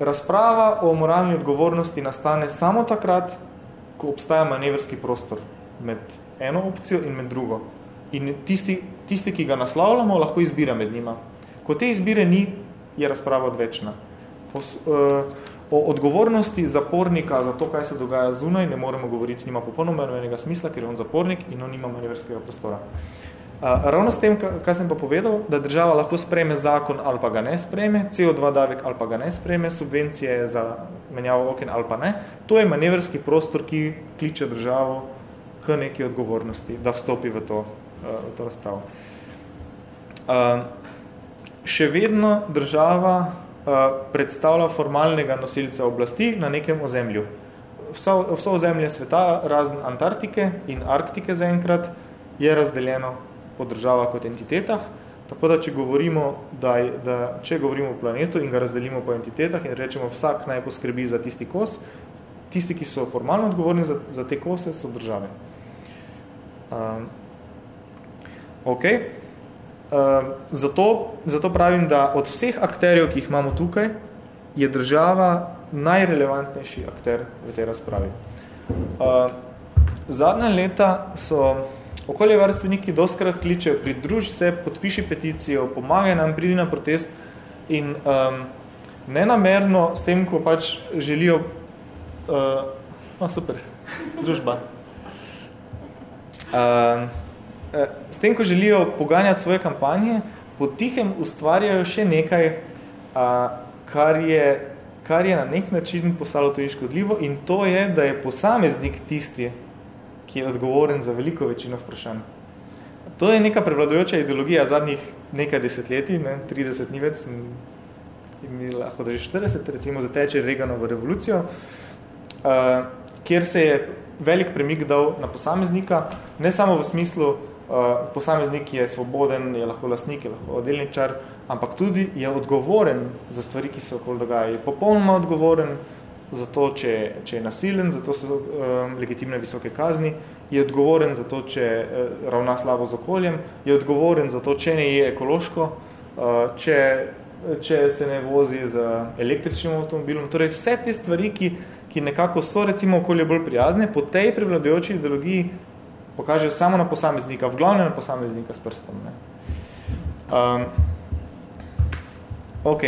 razprava o moralni odgovornosti nastane samo takrat, ko obstaja manevrski prostor med eno opcijo in med drugo. In tisti, tisti, ki ga naslavljamo, lahko izbira med njima. Ko te izbire ni, je razprava odvečna. O, uh, o odgovornosti zapornika za to, kaj se dogaja zunaj, ne moremo govoriti, nima popolnoma enega smisla, ker je on zapornik in on nima manevrskega prostora. Uh, ravno s tem, kaj sem pa povedal, da država lahko sprejme zakon ali pa ga ne sprejme, CO2 davek ali pa ga ne sprejme, subvencije za menjavo oken ali pa ne, to je manevrski prostor, ki kliče državo k neki odgovornosti, da vstopi v to, uh, v to razpravo. Uh, še vedno država predstavlja formalnega nosilca oblasti na nekem ozemlju. Vso, vso ozemlje sveta, razen Antarktike in Arktike zaenkrat, je razdeljeno po državah kot entitetah, tako da če govorimo, da, da, če govorimo o planetu in ga razdelimo po entitetah in rečemo vsak naj poskrbi za tisti kos, tisti, ki so formalno odgovorni za, za te kose, so države. Um, ok. Uh, zato, zato pravim, da od vseh akterjev, ki jih imamo tukaj, je država najrelevantnejši akter v tej razpravi. Uh, zadnja leta so okoljevarstveniki doskrat kličejo, pridruži se, podpiši peticijo, pomagaj nam, pridi na protest in um, nenamerno s tem, ko pač želijo uh, no, super, družba. Uh, s tem, ko želijo poganjati svoje kampanje, potihem ustvarjajo še nekaj, kar je, kar je na nek način postalo tudi škodljivo in to je, da je posameznik tisti, ki je odgovoren za veliko večino vprašanj. To je neka prevladujoča ideologija zadnjih nekaj desetletij, ne, 30 ni več, sem mi lahko da že 40, recimo zateče Reganovo revolucijo, uh, kjer se je velik premik dal na posameznika, ne samo v smislu, Uh, posameznik je svoboden, je lahko lastnik, je lahko delničar, ampak tudi je odgovoren za stvari, ki se okoli dogajajo. Je popolnoma odgovoren za to, če, če je nasilen, za to so um, legitimne visoke kazni, je odgovoren za to, če uh, ravna slabo z okoljem, je odgovoren za to, če ne je ekološko, uh, če, če se ne vozi z električnim avtomobilom. Torej vse te stvari, ki, ki nekako so recimo okolje bolj prijazne, po tej prevladujoči ideologiji pokaže samo na posameznika, v glavnem na posameznika s prstom. Ne. Um, ok,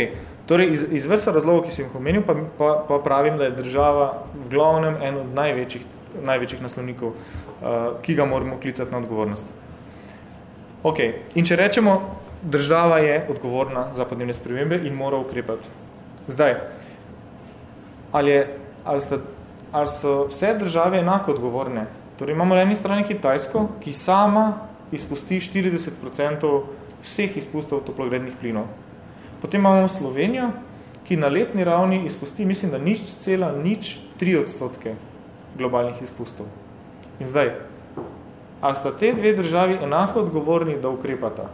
torej iz, iz vrsta razlogov, ki sem jih omenil, pa, pa, pa pravim, da je država v glavnem en od največjih, največjih naslovnikov, uh, ki ga moramo klicati na odgovornost. Ok, in če rečemo, država je odgovorna za podnebne spremembe in mora ukrepati. Zdaj, ali, je, ali, sta, ali so vse države enako odgovorne Torej imamo na eni strani Kitajsko, ki sama izpusti 40% vseh izpustov toplogrednih plinov. Potem imamo Slovenijo, ki na letni ravni izpusti, mislim, da nič cela, nič 3 odstotke globalnih izpustov. In zdaj, ali sta te dve državi enako odgovorni, da ukrepata?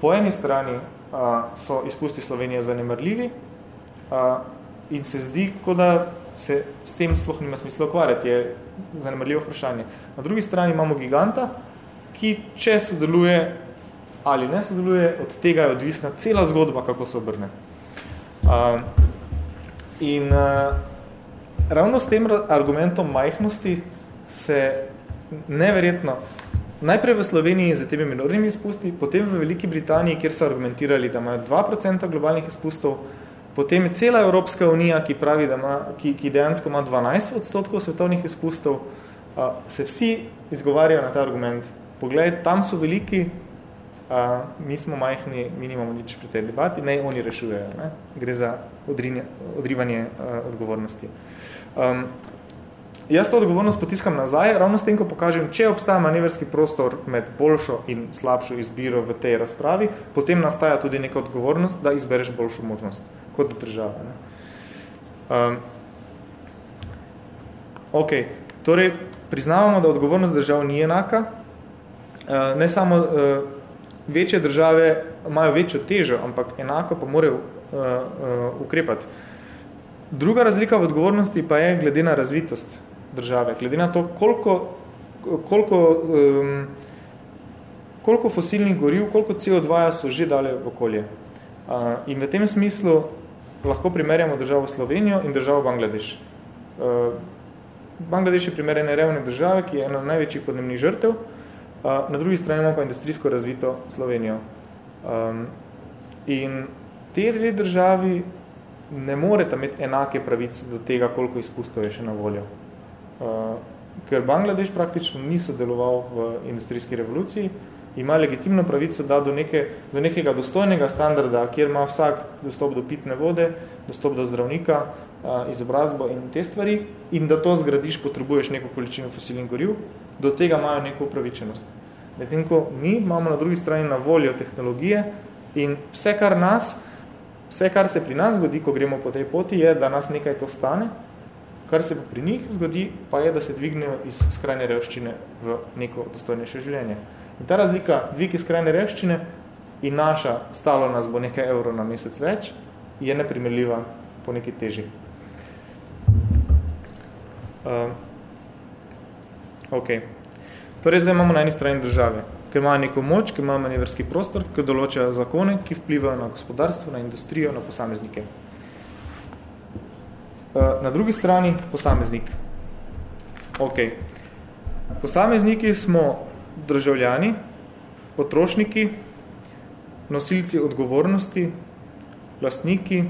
Po eni strani a, so izpusti Slovenije zanemrljivi a, in se zdi, kot da se s tem sploh nima smisla ukvarjati, je zanemrljivo vprašanje. Na drugi strani imamo giganta, ki če sodeluje ali ne sodeluje, od tega je odvisna cela zgodba, kako se obrne. Uh, in uh, ravno s tem argumentom majhnosti se neverjetno najprej v Sloveniji z temi minornimi izpusti, potem v Veliki Britaniji, kjer so argumentirali, da imajo 2% globalnih izpustov, potem je cela Evropska unija, ki pravi, da ima, ki, ki dejansko ima 12 odstotkov svetovnih izpustov, a, se vsi izgovarjajo na ta argument. Poglej, tam so veliki, a, mi smo majhni, mi nimamo nič pri tej debati, ne oni rešujejo. Ne? Gre za odrinje, odrivanje a, odgovornosti. Um, Jaz to odgovornost potiskam nazaj, ravno s tem, ko pokažem, če obstaja manevrski prostor med boljšo in slabšo izbiro v tej razpravi, potem nastaja tudi neka odgovornost, da izbereš boljšo možnost kot država. Ne? Um, ok, torej priznavamo, da odgovornost držav ni enaka. Uh, ne samo uh, večje države imajo večjo težo, ampak enako pa morajo uh, uh, ukrepati. Druga razlika v odgovornosti pa je glede na razvitost države, glede na to, koliko, koliko, um, koliko fosilnih goriv, koliko CO2 so že dale v okolje. Uh, in v tem smislu lahko primerjamo državo Slovenijo in državo Bangladeš. Uh, Bangladeš je primer ene revne države, ki je ena največjih podnebnih žrtev, uh, na drugi strani imamo pa industrijsko razvito Slovenijo. In te dve državi ne moreta imeti enake pravice do tega, koliko izpustov je še na voljo. Uh, ker Bangladeš praktično ni sodeloval v industrijski revoluciji, ima legitimno pravico, da do, neke, do nekega dostojnega standarda, kjer ima vsak dostop do pitne vode, dostop do zdravnika, izobrazbo in te stvari, in da to zgradiš, potrebuješ neko količino fosilnih goriv, do tega imajo neko upravičenost. Medtem ko mi imamo na drugi strani na voljo tehnologije in vse, kar nas, vse, kar se pri nas zgodi, ko gremo po tej poti, je, da nas nekaj to stane, Kar se pa pri njih zgodi, pa je, da se dvignejo iz skrajne revščine v neko dostojnejše življenje. In ta razlika, dvig iz skrajne revščine in naša, stalo nas bo nekaj evrov na mesec več, je neprimerljiva po neki teži. Uh, ok. Torej, zdaj imamo na eni strani države, ki ima neko moč, ki ima manevrski prostor, ki določa zakone, ki vplivajo na gospodarstvo, na industrijo, na posameznike. Eh, na drugi strani posameznik. Ok. Posamezniki smo državljani, potrošniki, nosilci odgovornosti, lastniki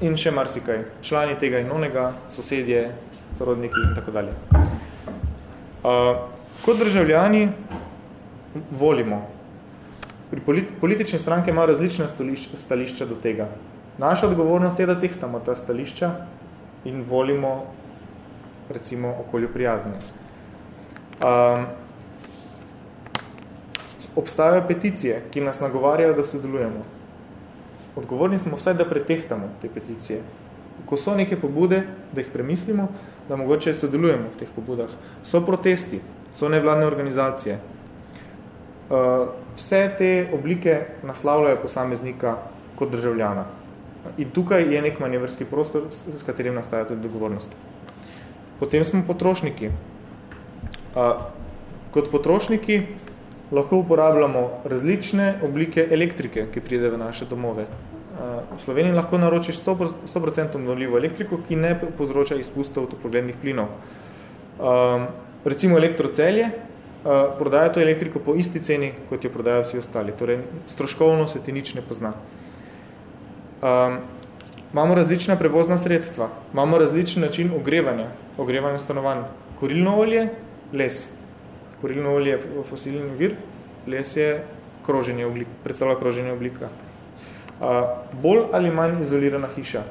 in še marsikaj. Člani tega in onega, sosedje, sorodniki in tako dalje. Uh, kot državljani volimo. Pri politične stranke ima različne stališča do tega. Naša odgovornost je, da tehtamo ta stališča in volimo recimo okolju prijazne. Um, obstajajo peticije, ki nas nagovarjajo, da sodelujemo. Odgovorni smo vsaj, da pretehtamo te peticije. Ko so neke pobude, da jih premislimo, da mogoče sodelujemo v teh pobudah. So protesti, so nevladne organizacije. Uh, vse te oblike naslavljajo posameznika kot državljana. In tukaj je nek manevrski prostor, s katerim nastaja tudi dogovornost. Potem smo potrošniki. Kot potrošniki lahko uporabljamo različne oblike elektrike, ki pride v naše domove. V Sloveniji lahko naročiš 100% obnovljivo elektriko, ki ne povzroča izpustov toplogrednih plinov. Recimo elektrocelje prodaja to elektriko po isti ceni, kot jo prodajajo vsi ostali. Torej, stroškovno se ti nič ne pozna. Um, imamo različna prevozna sredstva, imamo različen način ogrevanja, ogrevanja stanovanj. Korilno olje, les. Korilno olje je fosilni vir, les je kroženje oblik, predstavlja kroženje oblika. Uh, bolj ali manj izolirana hiša.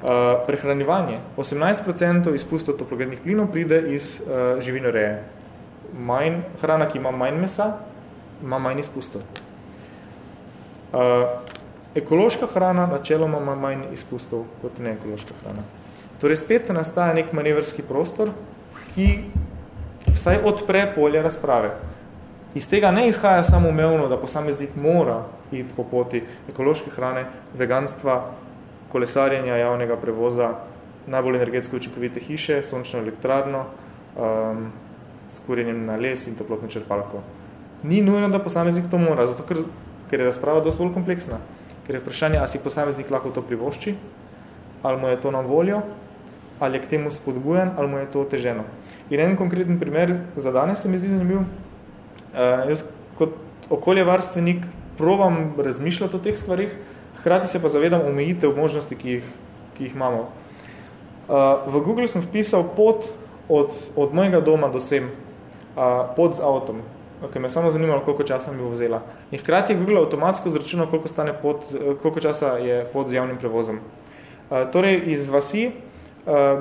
Uh, prehranjevanje. 18% izpustov toplogrednih plinov pride iz uh, živinoreje. Manj, hrana, ki ima manj mesa, ima manj izpustov. Uh, ekološka hrana načeloma ima manj izpustov kot neekološka hrana. Torej spet nastaja nek manevrski prostor, ki vsaj odpre polje razprave. Iz tega ne izhaja samo umevno, da posameznik mora iti po poti ekološke hrane, veganstva, kolesarjenja javnega prevoza, najbolj energetsko učinkovite hiše, sončno elektrarno, um, s kurjenjem na les in toplotno črpalko. Ni nujno, da posameznik to mora, zato ker, ker je razprava dosti bolj kompleksna. Ker je vprašanje, ali si posameznik lahko to privošči, ali mu je to na voljo, ali je k temu spodbujen, ali mu je to oteženo. In en konkreten primer za danes se mi zdi zanimiv. Uh, jaz kot okoljevarstvenik provam razmišljati o teh stvarih, hkrati se pa zavedam omejitev možnosti, ki jih, ki jih imamo. Uh, v Google sem vpisal pot od, od mojega doma do sem, uh, pot z avtom, ki me samo zanimalo, koliko časa mi bo vzela. In hkrati je Google avtomatsko zračunal, koliko, stane pot, koliko časa je pot z javnim prevozom. Uh, torej, iz vasi,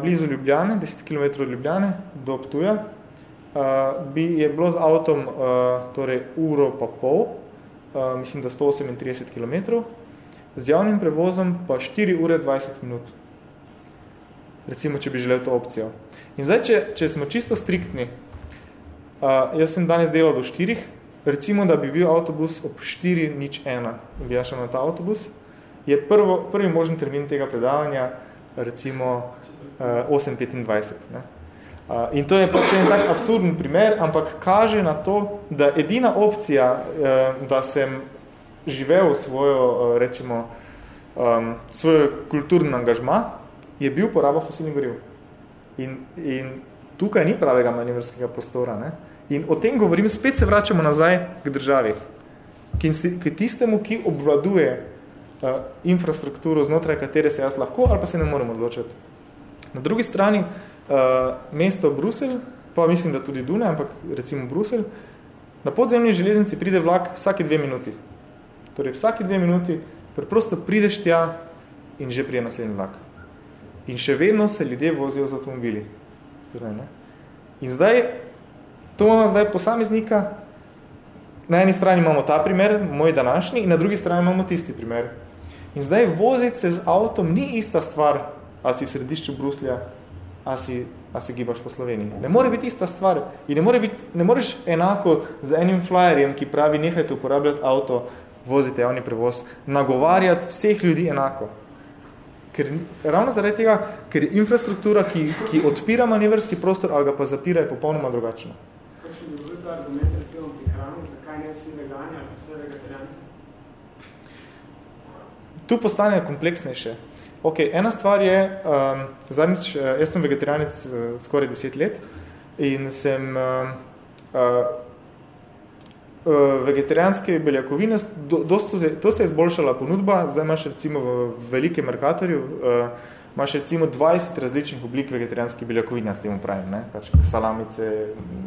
blizu Ljubljane, 10 km od Ljubljane, do Ptuja, uh, bi je bilo z avtom uh, torej uro pa pol, uh, mislim, da 138 km, z javnim prevozom pa 4 ure 20 minut. Recimo, če bi želel to opcijo. In zdaj, če, če smo čisto striktni, uh, jaz sem danes delal do 4, recimo, da bi bil avtobus ob 4 nič 1, bi ja na ta avtobus, je prvo, prvi možen termin tega predavanja recimo 8.25. Ne? Uh, in to je pač en tak absurden primer, ampak kaže na to, da edina opcija, uh, da sem živel svojo, rečemo, svoj kulturni angažma, je bil poraba fosilnih goriv. In, in tukaj ni pravega manevrskega prostora. Ne? In o tem govorim, spet se vračamo nazaj k državi, k, k tistemu, ki obvladuje uh, infrastrukturo, znotraj katere se jaz lahko ali pa se ne morem odločiti. Na drugi strani, uh, mesto Bruselj, pa mislim, da tudi Dune, ampak recimo Bruselj, na podzemni železnici pride vlak vsake dve minuti. Torej, vsake dve minuti preprosto prideš tja in že prije naslednji vlak. In še vedno se ljudje vozijo z avtomobili. Torej, ne? In zdaj, to imamo zdaj posameznika, na eni strani imamo ta primer, moj današnji, in na drugi strani imamo tisti primer. In zdaj voziti se z avtom ni ista stvar, a si v središču Bruslja, a si, a si gibaš po Sloveniji. Ne more biti ista stvar. In ne, more biti, ne moreš enako z enim flyerjem, ki pravi, nehajte uporabljati avto, vozite javni prevoz, nagovarjati vseh ljudi enako. Ker, ravno zaradi tega, ker je infrastruktura, ki, ki odpira manevrski prostor, ali ga pa zapira, je popolnoma drugačna. Kakšen bi bil ta argument, recimo pri hrani, zakaj ne vsi vegani ali vse vegetarijanci? Tu postane kompleksnejše. Ok, ena stvar je, um, zadnjič, jaz sem vegetarijanec uh, skoraj deset let in sem uh, uh, vegetarijanske beljakovine, do, dosto, to se je izboljšala ponudba, zdaj imaš recimo v velikem Merkatorju, uh, imaš recimo 20 različnih oblik vegetarijanskih beljakovin, jaz temu pravim, ne? Pač salamice,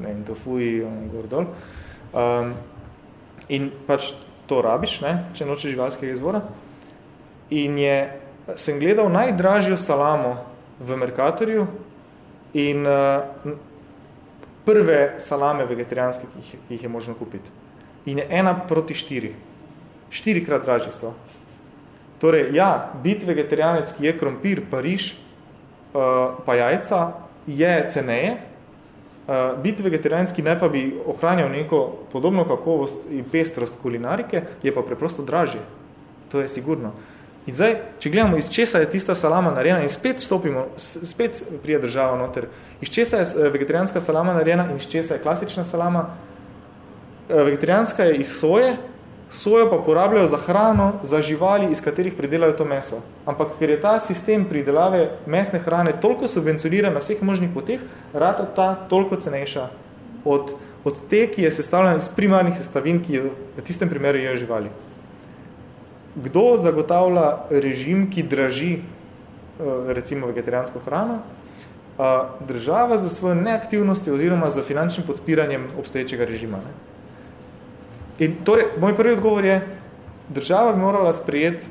ne, in tofuji, gor dol. Um, in pač to rabiš, ne? če noče živalskega izvora. In je, sem gledal najdražjo salamo v Merkatorju in uh, prve salame vegetarijanske, ki jih, ki jih je možno kupiti in je ena proti štiri. Štirikrat dražji so. Torej, ja, biti vegetarijanec, ki je krompir, pa riž, uh, pa jajca, je ceneje. Uh, biti vegetarijanec, ki ne pa bi ohranjal neko podobno kakovost in pestrost kulinarike, je pa preprosto dražji. To je sigurno. In zdaj, če gledamo, iz česa je tista salama narejena in spet stopimo, spet prije država noter, iz česa je eh, vegetarijanska salama narejena in iz česa je klasična salama, Eh, vegetarijanska je iz soje, sojo pa porabljajo za hrano, za živali, iz katerih pridelajo to meso. Ampak ker je ta sistem pridelave mesne hrane toliko subvencioniran na vseh možnih poteh, rata ta toliko cenejša od, od te, ki je sestavljena iz primarnih sestavin, ki je v tistem primeru je živali. Kdo zagotavlja režim, ki draži eh, recimo vegetarijansko hrano? Država za svojo neaktivnosti oziroma za finančnim podpiranjem obstoječega režima. Ne? In torej, moj prvi odgovor je, država bi morala sprejeti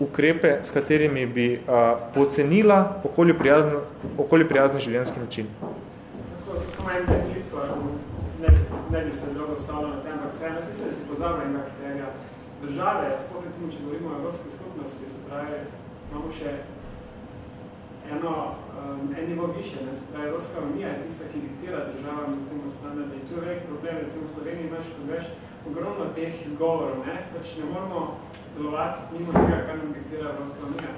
ukrepe, s katerimi bi a, pocenila okolju prijazno, okolju prijazni življenjski način. Samo en teklic, pa ne, ne bi se dolgo stavilo na tem, ampak vse, jaz mislim, da si pozabila enega kriterija. Države, sploh recimo, če govorimo o evropski skupnosti, se pravi, imamo še eno, um, en nivo više, ne, se pravi, Evropska unija je tista, ki diktira državam, recimo, standarde. In tu je velik problem, recimo, v Sloveniji imaš, ko veš, ogromno teh izgovorov, ne? pač ne moramo delovati mimo tega, kar nam diktira Evropska unija.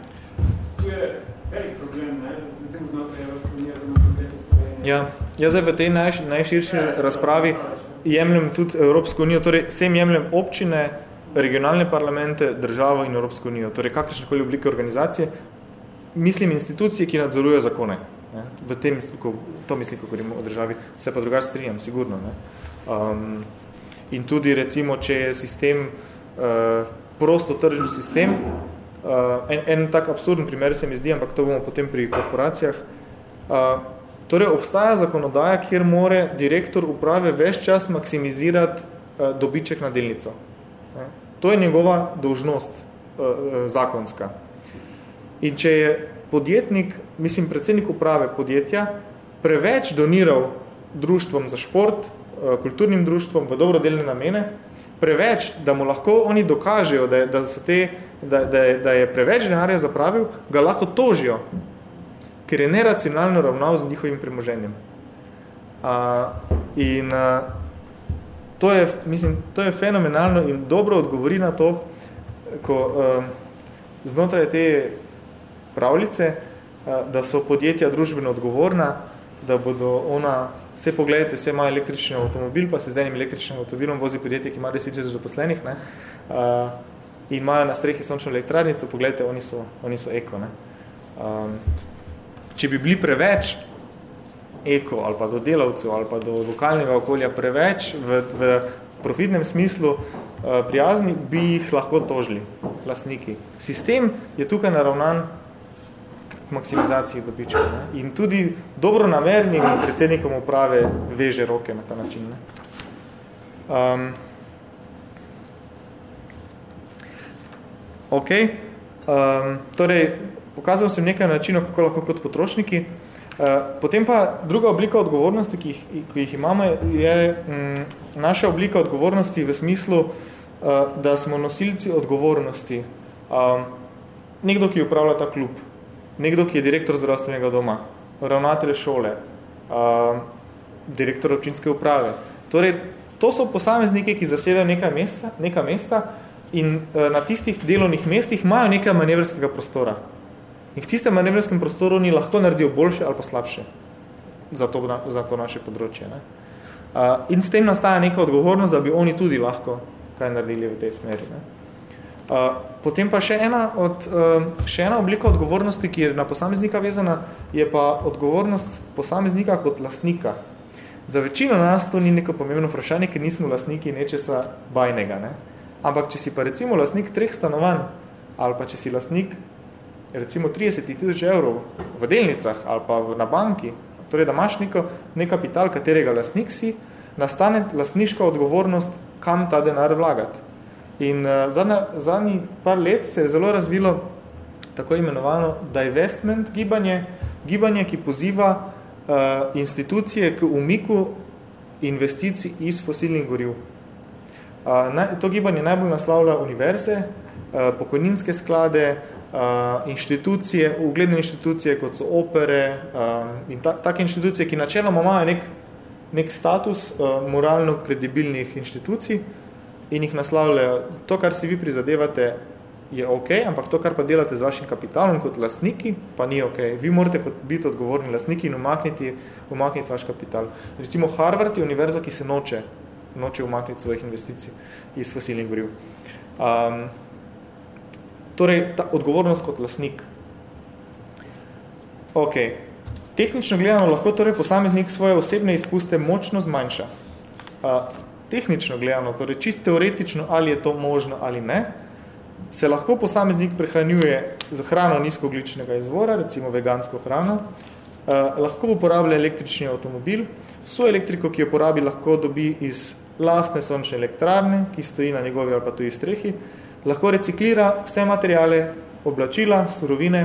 Tu je velik problem, ne? recimo znotraj Evropska unija, zelo konkretno Slovenije. Ja, jaz zdaj v tej naj, najširši ja, razpravi jemljem tudi Evropsko unijo, torej sem jemljem občine, regionalne parlamente, državo in Evropsko unijo, torej kakršnekoli oblike organizacije, mislim institucije, ki nadzorujejo zakone. Ne? V tem misliku, to mislim, ko govorimo o državi, se pa drugače strinjam, sigurno. Ne? Um, in tudi recimo, če je sistem uh, prosto tržni sistem, uh, en, en tak absurden primer se mi zdi, ampak to bomo potem pri korporacijah, uh, torej obstaja zakonodaja, kjer more direktor uprave ves čas maksimizirati uh, dobiček na delnico. To je njegova dolžnost uh, zakonska. In če je podjetnik, mislim predsednik uprave podjetja, preveč doniral društvom za šport, uh, kulturnim društvom v dobrodelne namene, preveč, da mu lahko oni dokažejo, da, da, so te, da, da, je, da je preveč denarja zapravil, ga lahko tožijo, ker je neracionalno ravnal z njihovim premoženjem. Uh, in uh, to, je, mislim, to je fenomenalno in dobro odgovori na to, ko uh, znotraj te pravljice, uh, da so podjetja družbeno odgovorna, da bodo ona Vse pogledajte, vse ima električni avtomobil, pa se z enim električnim avtomobilom vozi podjetje, ki ima 10 zaposlenih, ne? Uh, in imajo na strehi sončno elektrarnico, pogledajte, oni so, oni so eko. Ne? Um, če bi bili preveč eko ali pa do delavcev ali pa do lokalnega okolja preveč v, v profitnem smislu uh, prijazni, bi jih lahko tožili, lastniki. Sistem je tukaj naravnan maksimizaciji dobička. Ne? In tudi dobro namernim predsednikom uprave veže roke na ta način. Ne? Um, ok, um, torej pokazal sem nekaj načinov, kako lahko kot potrošniki. Uh, potem pa druga oblika odgovornosti, ki jih, ki jih imamo, je um, naša oblika odgovornosti v smislu, uh, da smo nosilci odgovornosti. Um, nekdo, ki upravlja ta klub, nekdo, ki je direktor zdravstvenega doma, ravnatelj šole, uh, direktor občinske uprave. Torej, to so posamezniki, ki zasedajo nekaj mesta, neka mesta in uh, na tistih delovnih mestih imajo nekaj manevrskega prostora. In v tistem manevrskem prostoru ni lahko naredijo boljše ali pa slabše za to, za to naše področje. Ne? Uh, in s tem nastaja neka odgovornost, da bi oni tudi lahko kaj naredili v tej smeri. Ne? potem pa še ena, od, uh, še ena oblika odgovornosti, ki je na posameznika vezana, je pa odgovornost posameznika kot lastnika. Za večino nas to ni neko pomembno vprašanje, ker nismo lastniki nečesa bajnega. Ne? Ampak, če si pa recimo lastnik treh stanovanj, ali pa če si lastnik recimo 30 tisoč evrov v delnicah ali pa na banki, torej da imaš neko, nek kapital, katerega lastnik si, nastane lastniška odgovornost, kam ta denar vlagati. In uh, zadnja, zadnji par let se je zelo razvilo tako imenovano divestment gibanje, gibanje, ki poziva uh, institucije k umiku investicij iz fosilnih goriv. Uh, naj, to gibanje najbolj naslavlja univerze, uh, pokojninske sklade, uh, inštitucije, ugledne inštitucije, kot so opere uh, in ta, take inštitucije, ki načeloma imajo nek, nek status uh, moralno kredibilnih inštitucij, in jih naslavljajo. To, kar si vi prizadevate, je ok, ampak to, kar pa delate z vašim kapitalom kot lastniki, pa ni ok. Vi morate kot biti odgovorni lastniki in umakniti, umakniti vaš kapital. Recimo Harvard je univerza, ki se noče, noče umakniti svojih investicij iz fosilnih goriv. Um, torej, ta odgovornost kot lastnik. Ok. Tehnično gledano lahko torej posameznik svoje osebne izpuste močno zmanjša. Uh, tehnično gledano, torej čist teoretično, ali je to možno ali ne, se lahko posameznik prehranjuje z hrano nizkogličnega izvora, recimo vegansko hrano, eh, lahko uporablja električni avtomobil, vso elektriko, ki jo porabi, lahko dobi iz lastne sončne elektrarne, ki stoji na njegovi ali pa tuji strehi, lahko reciklira vse materijale, oblačila, surovine,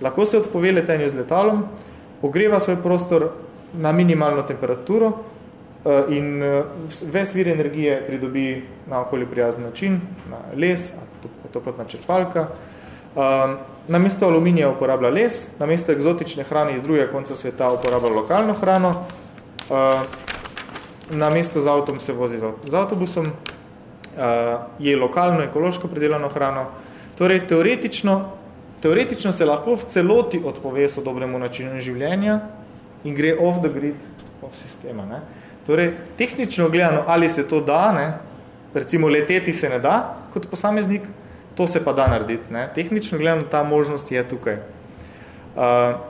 lahko se odpove letenju z letalom, ogreva svoj prostor na minimalno temperaturo, Eh, in eh, ves vir energije pridobi na okolju prijazen način, na les, toplotna črpalka. Eh, na mesto aluminija uporablja les, na mesto egzotične hrane iz drugega konca sveta uporablja lokalno hrano, na mesto z avtom se vozi z avtobusom, je lokalno, ekološko predelano hrano. Torej, teoretično, teoretično se lahko v celoti odpove sodobnemu načinu življenja in gre off the grid of sistema. Ne? Torej, tehnično gledano, ali se to da, ne? recimo leteti se ne da kot posameznik, to se pa da narediti. Ne? Tehnično gledano, ta možnost je tukaj. Uh,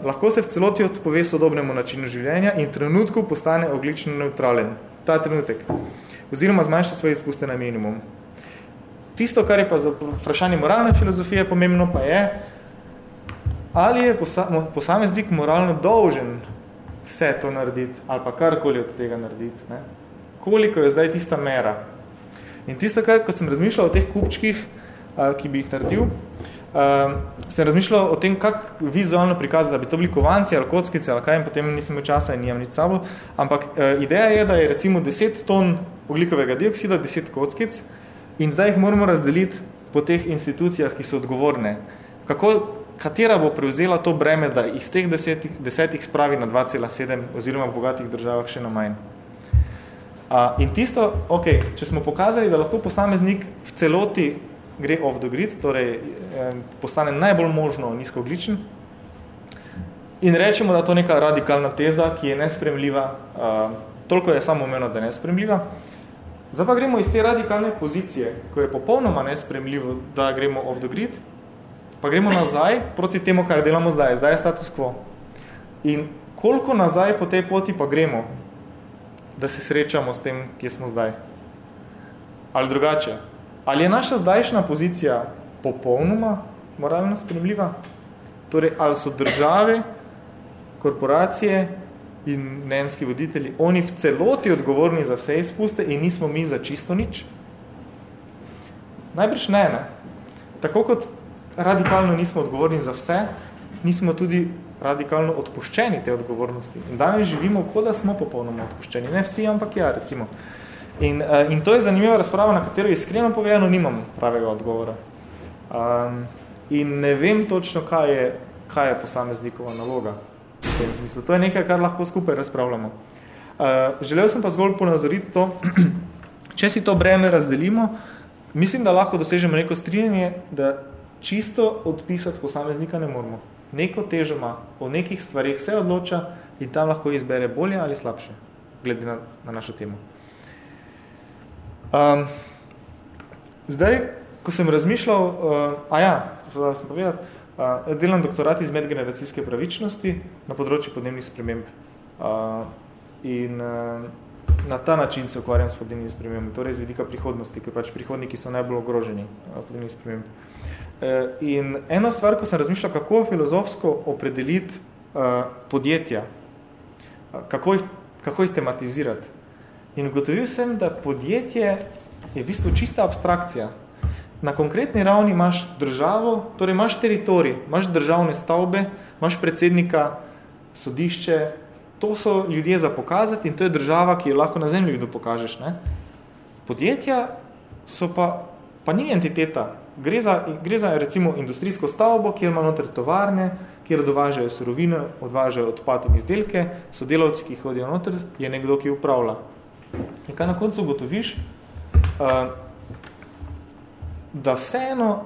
lahko se v celoti odpove sodobnemu načinu življenja in trenutku postane oglično neutralen. Ta trenutek. Oziroma zmanjša svoje izpuste na minimum. Tisto, kar je pa za vprašanje moralne filozofije pomembno, pa je, ali je posameznik moralno dolžen vse to narediti, ali pa karkoli od tega narediti. Ne? Koliko je zdaj tista mera? In tisto, kar, ko sem razmišljal o teh kupčkih, ki bi jih naredil, sem razmišljal o tem, kako vizualno prikazati, da bi to bili kovanci ali kockice ali kaj, in potem nisem imel časa in nimam nič sabo. Ampak ideja je, da je recimo 10 ton oglikovega dioksida, 10 kockic, in zdaj jih moramo razdeliti po teh institucijah, ki so odgovorne. Kako, katera bo prevzela to breme, da iz teh desetih, desetih spravi na 2,7 oziroma v bogatih državah še na manj. Uh, in tisto, ok, če smo pokazali, da lahko posameznik v celoti gre off the grid, torej postane najbolj možno nizkoogličen in rečemo, da to neka radikalna teza, ki je nespremljiva, toliko je samo omeno, da je nespremljiva. Zdaj pa gremo iz te radikalne pozicije, ko je popolnoma nespremljivo, da gremo off the grid, pa gremo nazaj proti temu, kar delamo zdaj. Zdaj je status quo. In koliko nazaj po tej poti pa gremo, da se srečamo s tem, kje smo zdaj? Ali drugače? Ali je naša zdajšnja pozicija popolnoma moralno spremljiva? Torej, ali so države, korporacije in mnenjski voditelji, oni v celoti odgovorni za vse izpuste in nismo mi za čisto nič? Najbrž ne, ne. Tako kot radikalno nismo odgovorni za vse, nismo tudi radikalno odpuščeni te odgovornosti. In danes živimo, kot da smo popolnoma odpuščeni. Ne vsi, ampak ja, recimo. In, uh, in to je zanimiva razprava, na katero iskreno povedano nimam pravega odgovora. Um, in ne vem točno, kaj je, kaj je posameznikova naloga. V tem smislu. To je nekaj, kar lahko skupaj razpravljamo. Uh, želel sem pa zgolj ponazoriti to, če si to breme razdelimo, mislim, da lahko dosežemo neko strinjanje, da čisto odpisati posameznika ne moramo. Neko težo ima, o nekih stvarih se odloča in tam lahko izbere bolje ali slabše, glede na, na našo temo. Um, zdaj, ko sem razmišljal, uh, a ja, to sem povedal, uh, delam doktorat iz medgeneracijske pravičnosti na področju podnebnih sprememb. Uh, in uh, na ta način se ukvarjam s podnebnimi spremembami, torej z vidika prihodnosti, ker pač prihodniki so najbolj ogroženi uh, podnebnih sprememb. In ena stvar, ko sem razmišljal, kako filozofsko opredeliti uh, podjetja, kako jih, kako jih tematizirati. In ugotovil sem, da podjetje je v bistvu čista abstrakcija. Na konkretni ravni imaš državo, torej imaš teritorij, imaš državne stavbe, imaš predsednika, sodišče, to so ljudje za pokazati in to je država, ki jo lahko na zemlji kdo pokažeš. Ne? Podjetja so pa, pa ni entiteta, Gre za, gre za recimo industrijsko stavbo, kjer ima noter tovarne, kjer dovažajo surovine, odvažajo odpad in izdelke, so delavci, ki hodijo noter, je nekdo, ki upravlja. In kaj na koncu gotoviš? Uh, da vseeno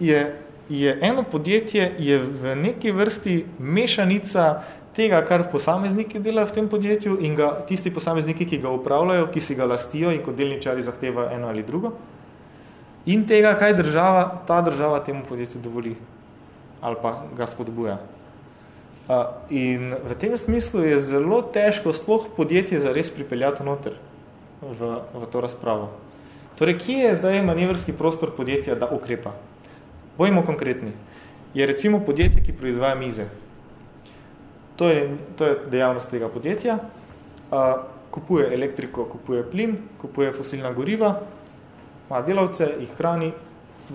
je, je eno podjetje je v neki vrsti mešanica tega, kar posamezniki delajo v tem podjetju in ga, tisti posamezniki, ki ga upravljajo, ki si ga lastijo in kot delničari zahtevajo eno ali drugo in tega, kaj država, ta država temu podjetju dovoli ali pa ga spodbuja. In v tem smislu je zelo težko sploh podjetje zares pripeljati noter v, v to razpravo. Torej, kje je zdaj manevrski prostor podjetja, da ukrepa? Bojimo konkretni. Je recimo podjetje, ki proizvaja mize. To je, to je dejavnost tega podjetja. Uh, kupuje elektriko, kupuje plin, kupuje fosilna goriva, ima delavce, jih hrani,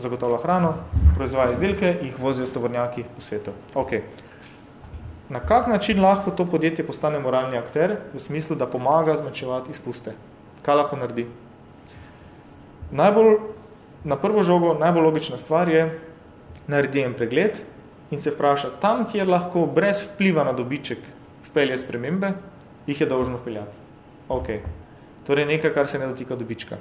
zagotavlja hrano, proizvaja izdelke, jih vozijo s tovornjaki po svetu. Ok. Na kak način lahko to podjetje postane moralni akter, v smislu, da pomaga zmanjševati izpuste? Kaj lahko naredi? Najbolj, na prvo žogo, najbolj logična stvar je naredi en pregled in se vpraša, tam, kjer lahko brez vpliva na dobiček vpelje spremembe, jih je dolžno vpeljati. Ok. Torej nekaj, kar se ne dotika dobička.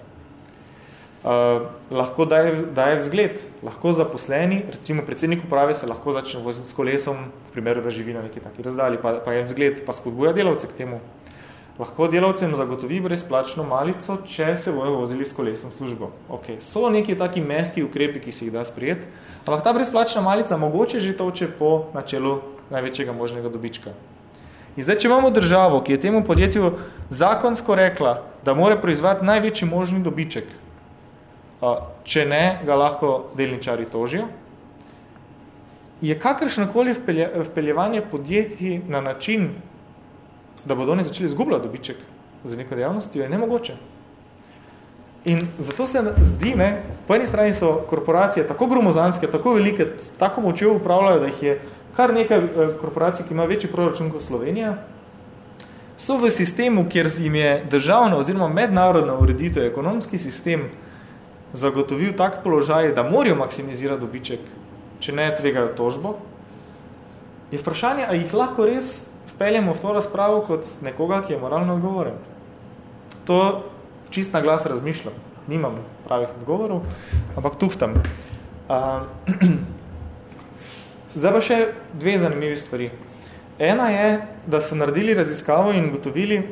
Uh, lahko daje, daje vzgled, lahko zaposleni, recimo predsednik uprave se lahko začne voziti s kolesom, v primeru, da živi na neki taki razdalji, pa, pa je vzgled, pa spodbuja delavce k temu. Lahko delavcem zagotovi brezplačno malico, če se bojo vozili s kolesom službo. Okay. So neki taki mehki ukrepi, ki si jih da sprijeti, ampak ta brezplačna malica mogoče že toče po načelu največjega možnega dobička. In zdaj, če imamo državo, ki je temu podjetju zakonsko rekla, da mora proizvati največji možni dobiček. Če ne, ga lahko delničari tožijo. Je kakršnokoli vpeljevanje podjetij na način, da bodo oni začeli zgubljati dobiček za neko dejavnost, je nemogoče. In zato se zdi, ne, po eni strani so korporacije tako gromozanske, tako velike, tako močjo upravljajo, da jih je kar nekaj eh, korporacij, ki ima večji proračun kot Slovenija, so v sistemu, kjer jim je državna oziroma mednarodna ureditev, ekonomski sistem zagotovil tak položaj, da morajo maksimizirati dobiček, če ne tvegajo tožbo, je vprašanje, a jih lahko res vpeljemo v to razpravo kot nekoga, ki je moralno odgovoren. To čist na glas razmišljam. Nimam pravih odgovorov, ampak tuhtam. Uh, zdaj pa še dve zanimivi stvari. Ena je, da so naredili raziskavo in gotovili,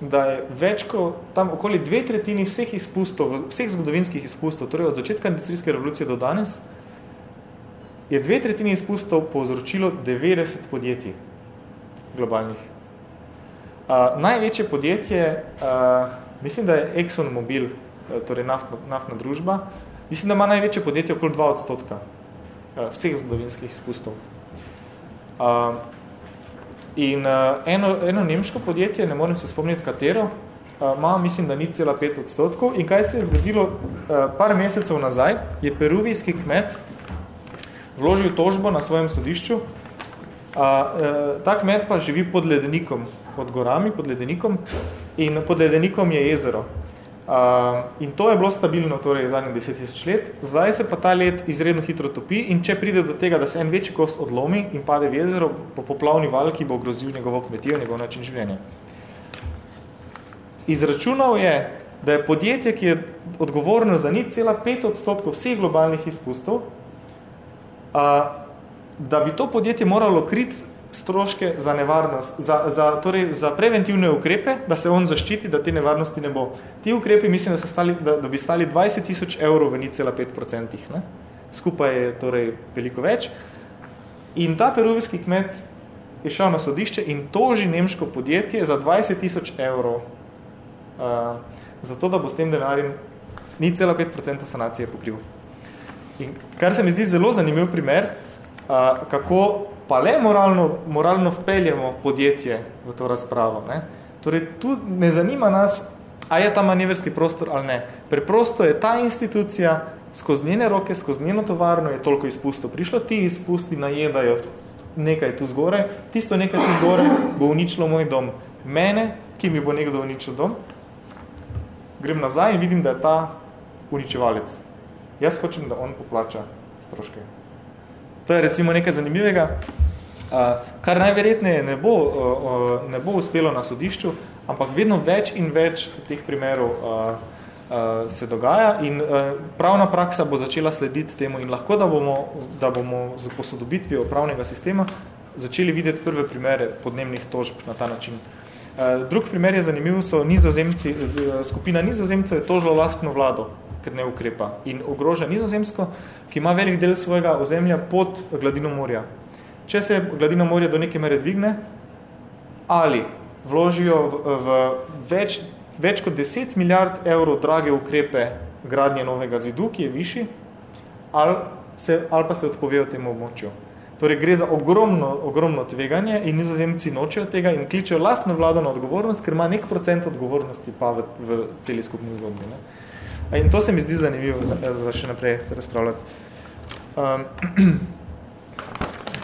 da je več kot tam okoli dve tretjini vseh izpustov, vseh zgodovinskih izpustov, torej od začetka industrijske revolucije do danes, je dve tretjini izpustov povzročilo 90 podjetij globalnih. Uh, največje podjetje uh, Mislim, da je Exxon Mobil, eh, torej naftna, naftna družba, mislim, da ima največje podjetje okoli 2 odstotka eh, vseh zgodovinskih izpustov. Uh, in uh, eno, eno nemško podjetje, ne morem se spomniti katero, uh, ima, mislim, da ni cela 5 odstotkov. In kaj se je zgodilo uh, par mesecev nazaj, je peruvijski kmet vložil tožbo na svojem sodišču. Uh, uh, ta kmet pa živi pod ledenikom, pod gorami, pod ledenikom in pod ledenikom je jezero. Uh, in to je bilo stabilno torej zadnjih 10 tisoč let. Zdaj se pa ta led izredno hitro topi in če pride do tega, da se en večji kost odlomi in pade v jezero, po poplavni val, ki bo grozil njegovo kmetijo, njegov način življenja. Izračunal je, da je podjetje, ki je odgovorno za 0,5 odstotkov vseh globalnih izpustov, uh, da bi to podjetje moralo kriti stroške za nevarnost, za, za, torej za preventivne ukrepe, da se on zaščiti, da te nevarnosti ne bo. Ti ukrepi mislim, da, so stali, da, da bi stali 20 tisoč evrov v 0,5 ne? Skupaj je torej veliko več. In ta peruvijski kmet je šel na sodišče in toži nemško podjetje za 20 tisoč evrov, uh, zato da bo s tem denarjem 0,5 sanacije pokril. In kar se mi zdi zelo zanimiv primer, uh, kako pa le moralno, moralno vpeljemo podjetje v to razpravo. Ne? Torej, tu ne zanima nas, a je ta manevrski prostor ali ne. Preprosto je ta institucija skozi njene roke, skozi njeno tovarno je toliko izpustov. Prišlo ti izpusti najedajo nekaj tu zgore, tisto nekaj tu zgore bo uničilo moj dom. Mene, ki mi bo nekdo uničil dom, grem nazaj in vidim, da je ta uničevalec. Jaz hočem, da on poplača stroške. To je recimo nekaj zanimivega, kar najverjetneje ne bo, ne bo uspelo na sodišču, ampak vedno več in več teh primerov se dogaja in pravna praksa bo začela slediti temu in lahko, da bomo, da bomo z posodobitvijo pravnega sistema začeli videti prve primere podnebnih tožb na ta način. Drug primer je zanimiv, so nizozemci, skupina nizozemcev je tožila lastno vlado, ker ne ukrepa in ogroža nizozemsko, ki ima velik del svojega ozemlja pod gladino morja. Če se gladina morja do neke mere dvigne, ali vložijo v, v več, več kot 10 milijard evrov drage ukrepe gradnje novega zidu, ki je višji, ali, se, ali pa se odpovejo temu območju. Torej gre za ogromno, ogromno tveganje in nizozemci nočejo tega in kličejo lastno vlado na odgovornost, ker ima nek procent odgovornosti pa v, v celi skupni zgodbi. Ne? In to se mi zdi zanimivo za, za še naprej razpravljati. Um,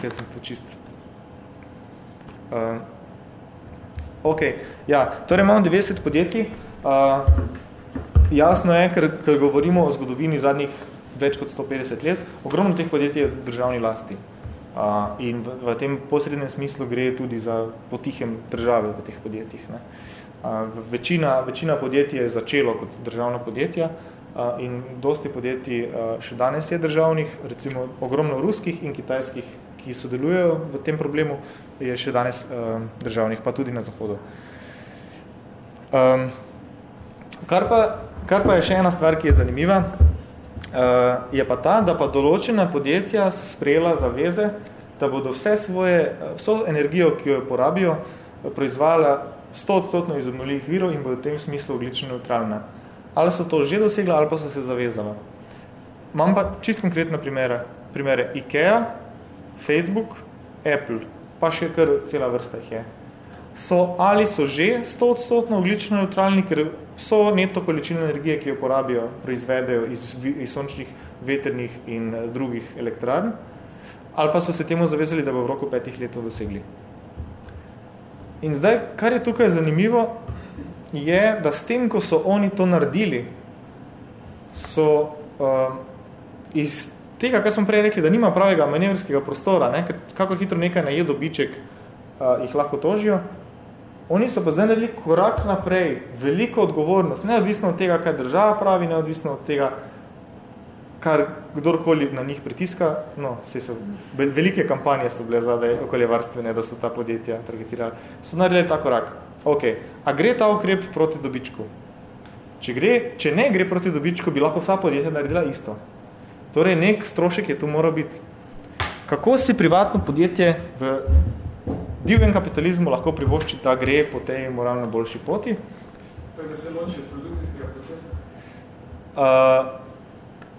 jaz sem tu čist. Uh, ok, ja, torej imamo 90 podjetij. Uh, jasno je, ker, ker govorimo o zgodovini zadnjih več kot 150 let, ogromno teh podjetij je državni lasti. Uh, in v, v tem posrednem smislu gre tudi za potihem države v teh podjetjih. Ne. Uh, večina, večina podjetij je začelo kot državna podjetja, in dosti podjetij še danes je državnih, recimo ogromno ruskih in kitajskih, ki sodelujejo v tem problemu, je še danes državnih, pa tudi na zahodu. Kar pa, kar pa je še ena stvar, ki je zanimiva, je pa ta, da pa določena podjetja so sprejela zaveze, da bodo vse svoje, vso energijo, ki jo porabijo, proizvajala 100 odstotno iz obnovljivih virov in bodo v tem smislu oglično neutralne. Ali so to že dosegli, ali pa so se zavezali. Imam pa čist konkretne primere. Primere IKEA, Facebook, Apple, pa še kar cela vrsta jih je. So, ali so že 100 odstotno oglično neutralni, ker so neto količine energije, ki jo porabijo, proizvedejo iz, iz sončnih, veternih in drugih elektrarn, ali pa so se temu zavezali, da bo v roku petih letov dosegli. In zdaj, kar je tukaj zanimivo, je, da s tem, ko so oni to naredili, so uh, iz tega, kar smo prej rekli, da nima pravega manevrskega prostora, ne, kako hitro nekaj naje dobiček, uh, jih lahko tožijo, oni so pa zdaj naredili korak naprej, veliko odgovornost, neodvisno od tega, kaj država pravi, neodvisno od tega, kar kdorkoli na njih pritiska, no, so, velike kampanje so bile zadaj okoljevarstvene, da so ta podjetja targetirali, so naredili ta korak. Ok, a gre ta ukrep proti dobičku? Če, gre, če ne gre proti dobičku, bi lahko vsa podjetja naredila isto. Torej, nek strošek je tu mora biti. Kako si privatno podjetje v divjem kapitalizmu lahko privošči, da gre po tej moralno boljši poti? To da se loči od produkcijskega procesa? Uh,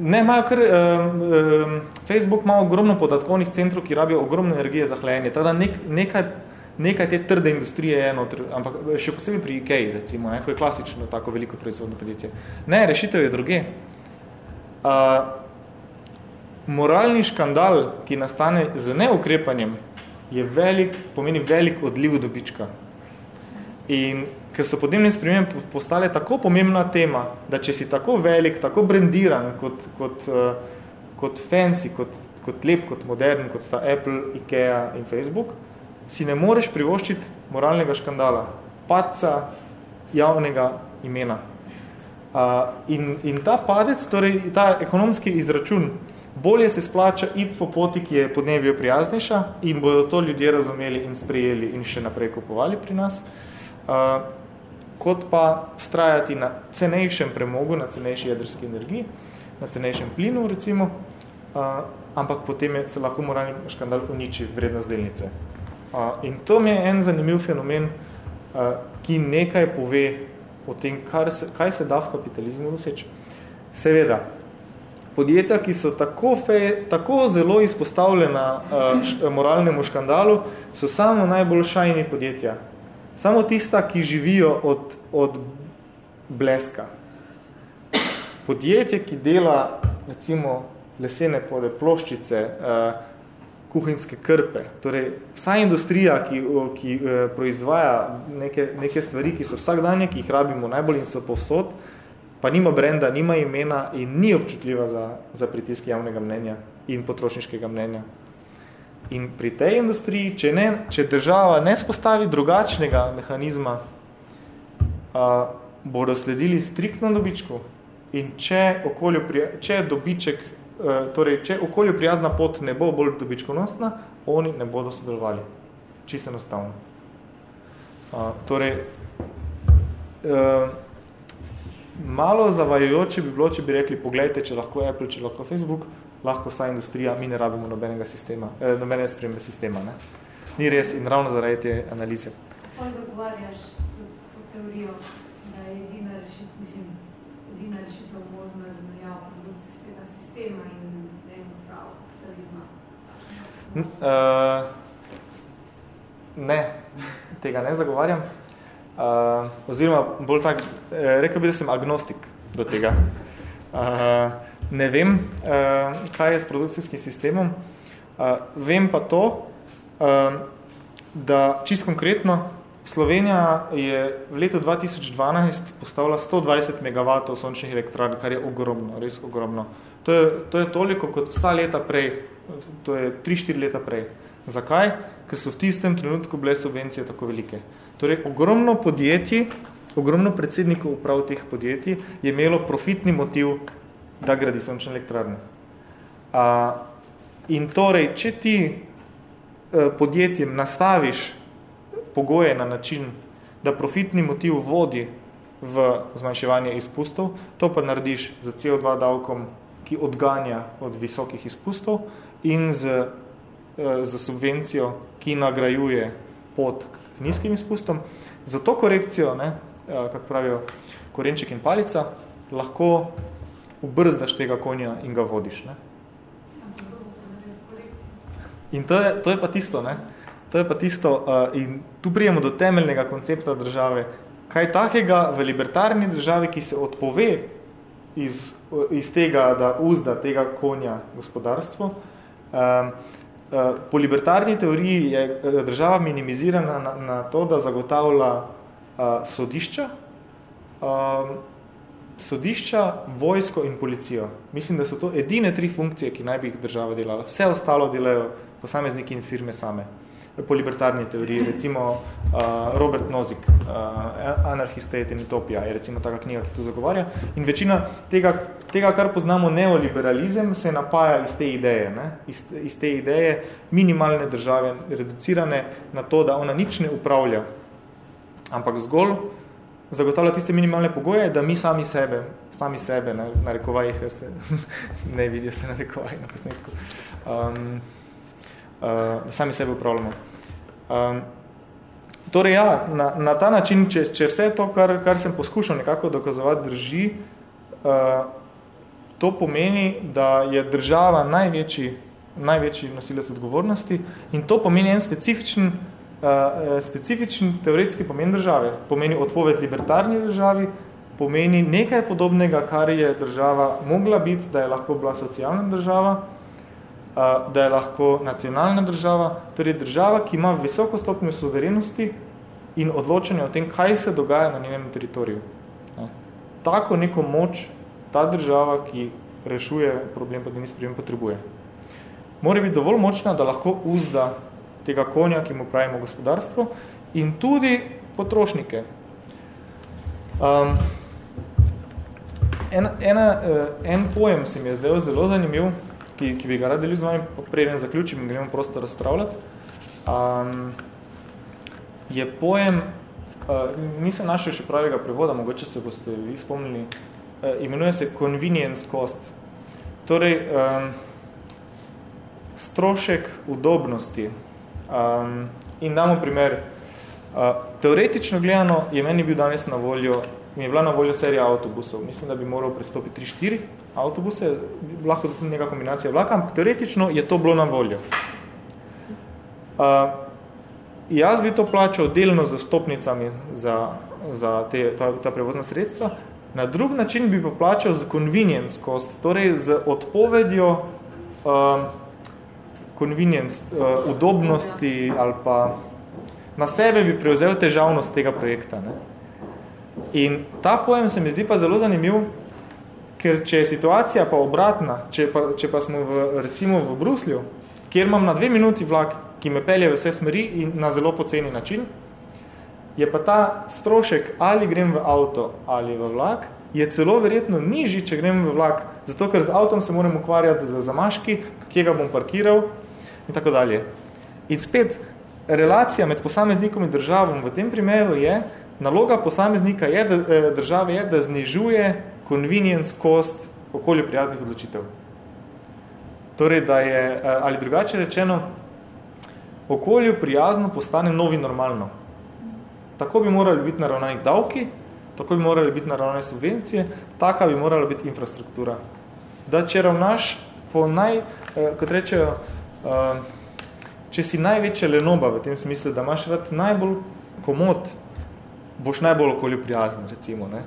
Ne, imajo kar, um, um, Facebook ima ogromno podatkovnih centrov, ki rabijo ogromno energije za hlajenje. Teda nek, nekaj, nekaj te trde industrije je eno, ampak še posebej pri IKEA, recimo, ne, ko je klasično tako veliko proizvodno podjetje. Ne, rešitev je druge. Uh, moralni škandal, ki nastane z neukrepanjem, je velik, pomeni velik odliv dobička. In ker so podnebne spremembe postale tako pomembna tema, da če si tako velik, tako brendiran kot, kot, uh, kot fancy, kot, kot lep, kot modern, kot sta Apple, Ikea in Facebook, si ne moreš privoščiti moralnega škandala, paca javnega imena. Uh, in, in ta padec, torej ta ekonomski izračun, bolje se splača iti po poti, ki je podnebju prijaznejša in bodo to ljudje razumeli in sprejeli in še naprej kupovali pri nas. Uh, kot pa strajati na cenejšem premogu, na cenejši jedrski energiji, na cenejšem plinu, recimo, uh, ampak potem je, se lahko moralni škandal uniči vrednost delnice. Uh, in to mi je en zanimiv fenomen, uh, ki nekaj pove o tem, kar se, kaj se da v kapitalizmu doseči. Seveda, podjetja, ki so tako, fe, tako zelo izpostavljena uh, moralnemu škandalu, so samo najbolj šajni podjetja, Samo tista, ki živijo od, od bleska. Podjetje, ki dela recimo lesene pode, ploščice, uh, kuhinjske krpe, torej vsa industrija, ki, ki uh, proizvaja neke, neke stvari, ki so vsakdanje, ki jih rabimo najbolj in so povsod, pa nima brenda, nima imena in ni občutljiva za, za pritisk javnega mnenja in potrošniškega mnenja. In pri tej industriji, če, ne, če država ne spostavi drugačnega mehanizma, a, bodo sledili striktno dobičku in če, okolju, če dobiček, a, torej, če okolju prijazna pot ne bo bolj dobičkonosna, oni ne bodo sodelovali. Čisto enostavno. A, torej, a, malo zavajajoče bi bilo, če bi rekli, pogledajte, če lahko Apple, če lahko Facebook, lahko vsa industrija, mi ne rabimo nobenega sistema, eh, nobene spremembe sistema. Ne? Ni res in ravno zaradi te analize. Pa zagovarjaš tudi to teorijo, da je edina rešitev, mislim, edina rešitev možna zamenjava produkcijskega sistema in ne prav kapitalizma. Uh, ne, tega ne zagovarjam. Uh, oziroma, bolj tak, eh, rekel bi, da sem agnostik do tega. Uh, ne vem, uh, kaj je s produkcijskim sistemom. Uh, vem pa to, uh, da čist konkretno Slovenija je v letu 2012 postavila 120 MW sončnih elektrarn, kar je ogromno, res ogromno. To je, to je toliko kot vsa leta prej, to je 3-4 leta prej. Zakaj? Ker so v tistem trenutku bile subvencije tako velike. Torej, ogromno podjetij, ogromno predsednikov uprav teh podjetij je imelo profitni motiv da gradi sončne elektrarne. A, in torej, če ti e, podjetjem nastaviš pogoje na način, da profitni motiv vodi v zmanjševanje izpustov, to pa narediš z CO2 davkom, ki odganja od visokih izpustov in z, e, z subvencijo, ki nagrajuje pod nizkim izpustom, za to korekcijo, ne, kako pravijo korenček in palica, lahko ubrzdaš tega konja in ga vodiš. Ne. In to je, to je pa tisto, ne? To je pa tisto, uh, in tu prijemo do temeljnega koncepta države. Kaj takega v libertarni državi, ki se odpove iz, iz tega, da uzda tega konja gospodarstvo, uh, uh, po libertarni teoriji je država minimizirana na, na to, da zagotavlja uh, sodišča, uh, sodišča, vojsko in policijo. Mislim, da so to edine tri funkcije, ki naj bi jih država delala. Vse ostalo delajo posamezniki in firme same. Po libertarni teoriji, recimo uh, Robert Nozick, uh, Anarchy State in Utopia, je recimo taka knjiga, ki to zagovarja. In večina tega, tega, kar poznamo neoliberalizem, se napaja iz te ideje. Ne? Iz, iz te ideje minimalne države, reducirane na to, da ona nič ne upravlja, ampak zgolj zagotavlja tiste minimalne pogoje, da mi sami sebe, sami sebe, ne, narekovaj, ker se ne vidijo se narekovaj na posnetku. Um, uh, da sami sebe upravljamo. Um, torej, ja, na, na ta način, če, če vse to, kar, kar sem poskušal nekako dokazovati, drži, uh, to pomeni, da je država največji, največji nosilec odgovornosti in to pomeni en specifičen, uh, specifičen teoretski pomen države. Pomeni odpoved libertarni državi, pomeni nekaj podobnega, kar je država mogla biti, da je lahko bila socialna država, da je lahko nacionalna država, torej država, ki ima visoko stopnjo suverenosti in odločanje o tem, kaj se dogaja na njenem teritoriju. Tako neko moč ta država, ki rešuje problem, podnebni sprejem, potrebuje. Mora biti dovolj močna, da lahko uzda tega konja, ki mu pravimo gospodarstvo, in tudi potrošnike. Um, en, ena, uh, en pojem se mi je zdaj zelo zanimiv, ki, ki bi ga rad delil z vami, preden zaključim in gremo prosto razpravljati, um, je pojem, uh, nisem našel še pravega prevoda, mogoče se boste vi spomnili, uh, imenuje se convenience cost. Torej, um, strošek udobnosti. Um, in damo primer, uh, teoretično gledano je meni bil danes na voljo, mi je bila na voljo serija avtobusov. Mislim, da bi moral prestopiti 3-4 avtobuse, lahko tudi neka kombinacija vlaka, ampak teoretično je to bilo na voljo. Uh, jaz bi to plačal delno z stopnicami za, za te, ta, ta prevozna sredstva, na drug način bi pa plačal z convenience cost, torej z odpovedjo uh, convenience, uh, udobnosti ali pa na sebe bi prevzel težavnost tega projekta. Ne? In ta pojem se mi zdi pa zelo zanimiv, Ker če je situacija pa obratna, če pa, če pa smo v, recimo v Bruslju, kjer imam na dve minuti vlak, ki me pelje v vse smeri in na zelo poceni način, je pa ta strošek, ali grem v avto ali v vlak, je celo verjetno nižji, če grem v vlak, zato ker z avtom se moram ukvarjati z zamaški, kje ga bom parkiral in tako dalje. In spet, relacija med posameznikom in državom v tem primeru je, naloga posameznika je, da, eh, države je, da znižuje convenience cost okolju prijaznih odločitev. Torej, da je, eh, ali drugače rečeno, okolju prijazno postane novi normalno. Tako bi morali biti naravnani davki, tako bi morali biti naravnane subvencije, taka bi morala biti infrastruktura. Da če ravnaš po naj, eh, kot rečejo, če si največja lenoba v tem smislu, da imaš rad najbolj komod, boš najbolj okolju prijazen, recimo, ne?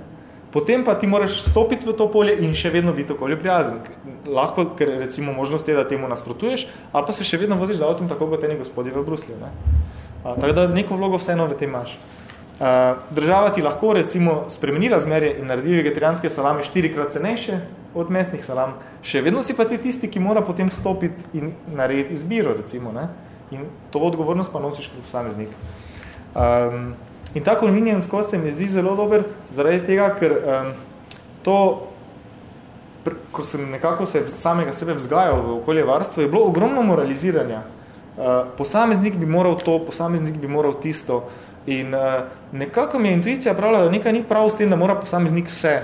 potem pa ti moraš stopiti v to polje in še vedno biti okolju prijazen. Lahko, ker recimo možnost je, da temu nasprotuješ, ali pa se še vedno voziš z avtom, tako kot eni gospodi v Bruslju. Ne? A, tako da neko vlogo vseeno v tem imaš. A, država ti lahko recimo spremeni razmerje in naredi vegetarijanske salame štirikrat cenejše od mestnih salam. Še vedno si pa ti tisti, ki mora potem stopiti in narediti izbiro, recimo. Ne? In to odgovornost pa nosiš kot posameznik. Um, In ta convenience cost se mi zdi zelo dober, zaradi tega, ker um, to, ko sem nekako se samega sebe vzgajal v okolje varstvo, je bilo ogromno moraliziranja. Uh, posameznik bi moral to, posameznik bi moral tisto. In uh, nekako mi je intuicija pravila, da nekaj ni prav s tem, da mora posameznik vse.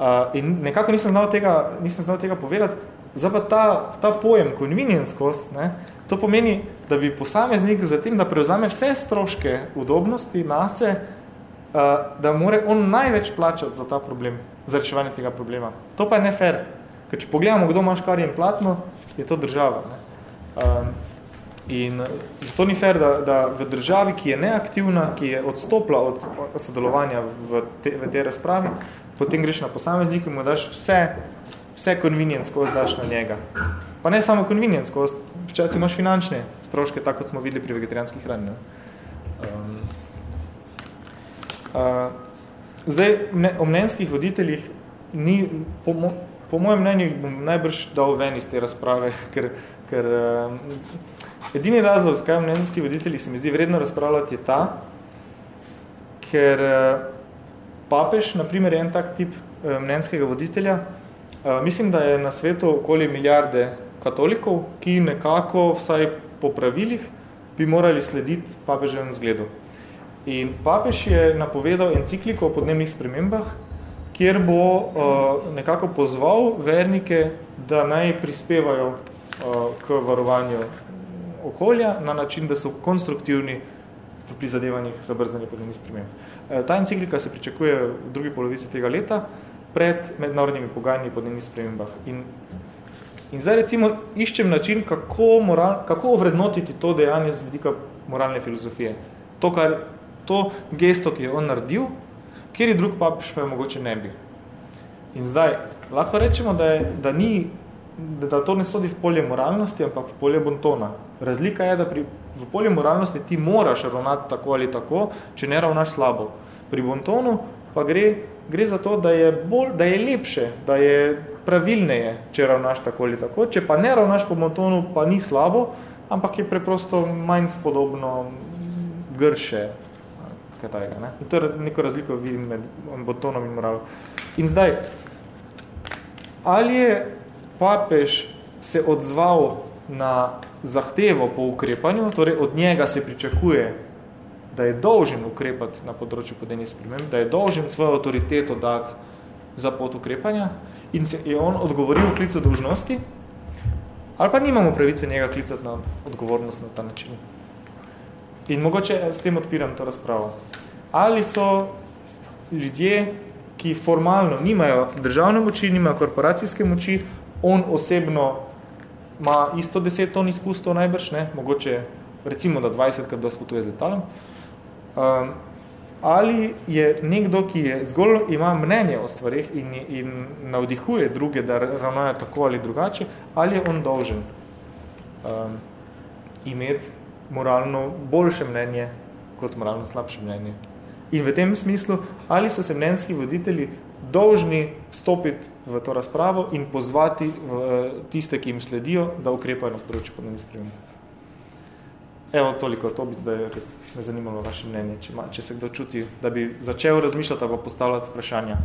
Uh, in nekako nisem znal tega, nisem znal tega povedati. Zdaj pa ta, ta pojem convenience cost, ne, To pomeni, da bi posameznik za tem, da prevzame vse stroške udobnosti nase, da more on največ plačati za ta problem, za reševanje tega problema. To pa je ne fair, ker če pogledamo, kdo ima škarje in platno, je to država. Ne? In zato ni fair, da, da v državi, ki je neaktivna, ki je odstopla od sodelovanja v te, v te razpravi, potem greš na posameznik in mu daš vse, vse convenience kost daš na njega. Pa ne samo convenience kost, včasih imaš finančne stroške, tako kot smo videli pri vegetarijanskih hrani. Um, uh, zdaj, ne, o mnenjskih voditeljih ni, po, mo, po mojem mnenju, bom najbrž dal ven iz te razprave, ker, ker uh, Edini razlog, zakaj v mnenjski voditelji se mi zdi vredno razpravljati, je ta, ker eh, papež, na primer, je en tak tip eh, mnenjskega voditelja. Eh, mislim, da je na svetu okoli milijarde katolikov, ki nekako, vsaj po pravilih, bi morali slediti papeževem zgledu. In papež je napovedal encikliko o podnebnih spremembah, kjer bo nekako pozval vernike, da naj prispevajo k varovanju okolja na način, da so konstruktivni v prizadevanjih za brzdanje podnebnih sprememb. E, ta enciklika se pričakuje v drugi polovici tega leta pred mednarodnimi pogajanji podnebnih spremembah. In, in zdaj recimo iščem način, kako, moral, kako ovrednotiti to dejanje z vidika moralne filozofije. To, kar, to gesto, ki je on naredil, kjer je drug papež pa mogoče ne bi. In zdaj, lahko rečemo, da, je, da ni da to ne sodi v polje moralnosti, ampak v polje bontona. Razlika je, da pri, v polje moralnosti ti moraš ravnati tako ali tako, če ne ravnaš slabo. Pri bontonu pa gre, gre za to, da je, bolj, da je lepše, da je pravilneje, če ravnaš tako ali tako. Če pa ne ravnaš po bontonu, pa ni slabo, ampak je preprosto manj spodobno grše. Tajega, ne? In to je neko razliko vidim med bontonom in moralom. In zdaj, ali je papež se odzval na zahtevo po ukrepanju, torej od njega se pričakuje, da je dolžen ukrepati na področju podnebnih sprememb, da je dolžen svojo avtoriteto dati za pot ukrepanja in je on odgovoril v klicu dolžnosti, ali pa nimamo pravice njega klicati na odgovornost na ta način. In mogoče s tem odpiram to razpravo. Ali so ljudje, ki formalno nimajo državne moči, nimajo korporacijske moči, on osebno ima isto 10 ton izpustov najbrž, ne? mogoče recimo, da 20 krat dosti potuje z letalom. Um, ali je nekdo, ki je zgolj ima mnenje o stvarih in, in navdihuje druge, da ravnajo tako ali drugače, ali je on dolžen um, imeti moralno boljše mnenje kot moralno slabše mnenje. In v tem smislu, ali so se mnenjski voditelji dolžni stopiti v to razpravo in pozvati v tiste, ki jim sledijo, da ukrepajo na področju podnebnih sprememb. Evo, toliko, to bi zdaj res me zanimalo vaše mnenje, če, ma, če se kdo čuti, da bi začel razmišljati ali postavljati vprašanja.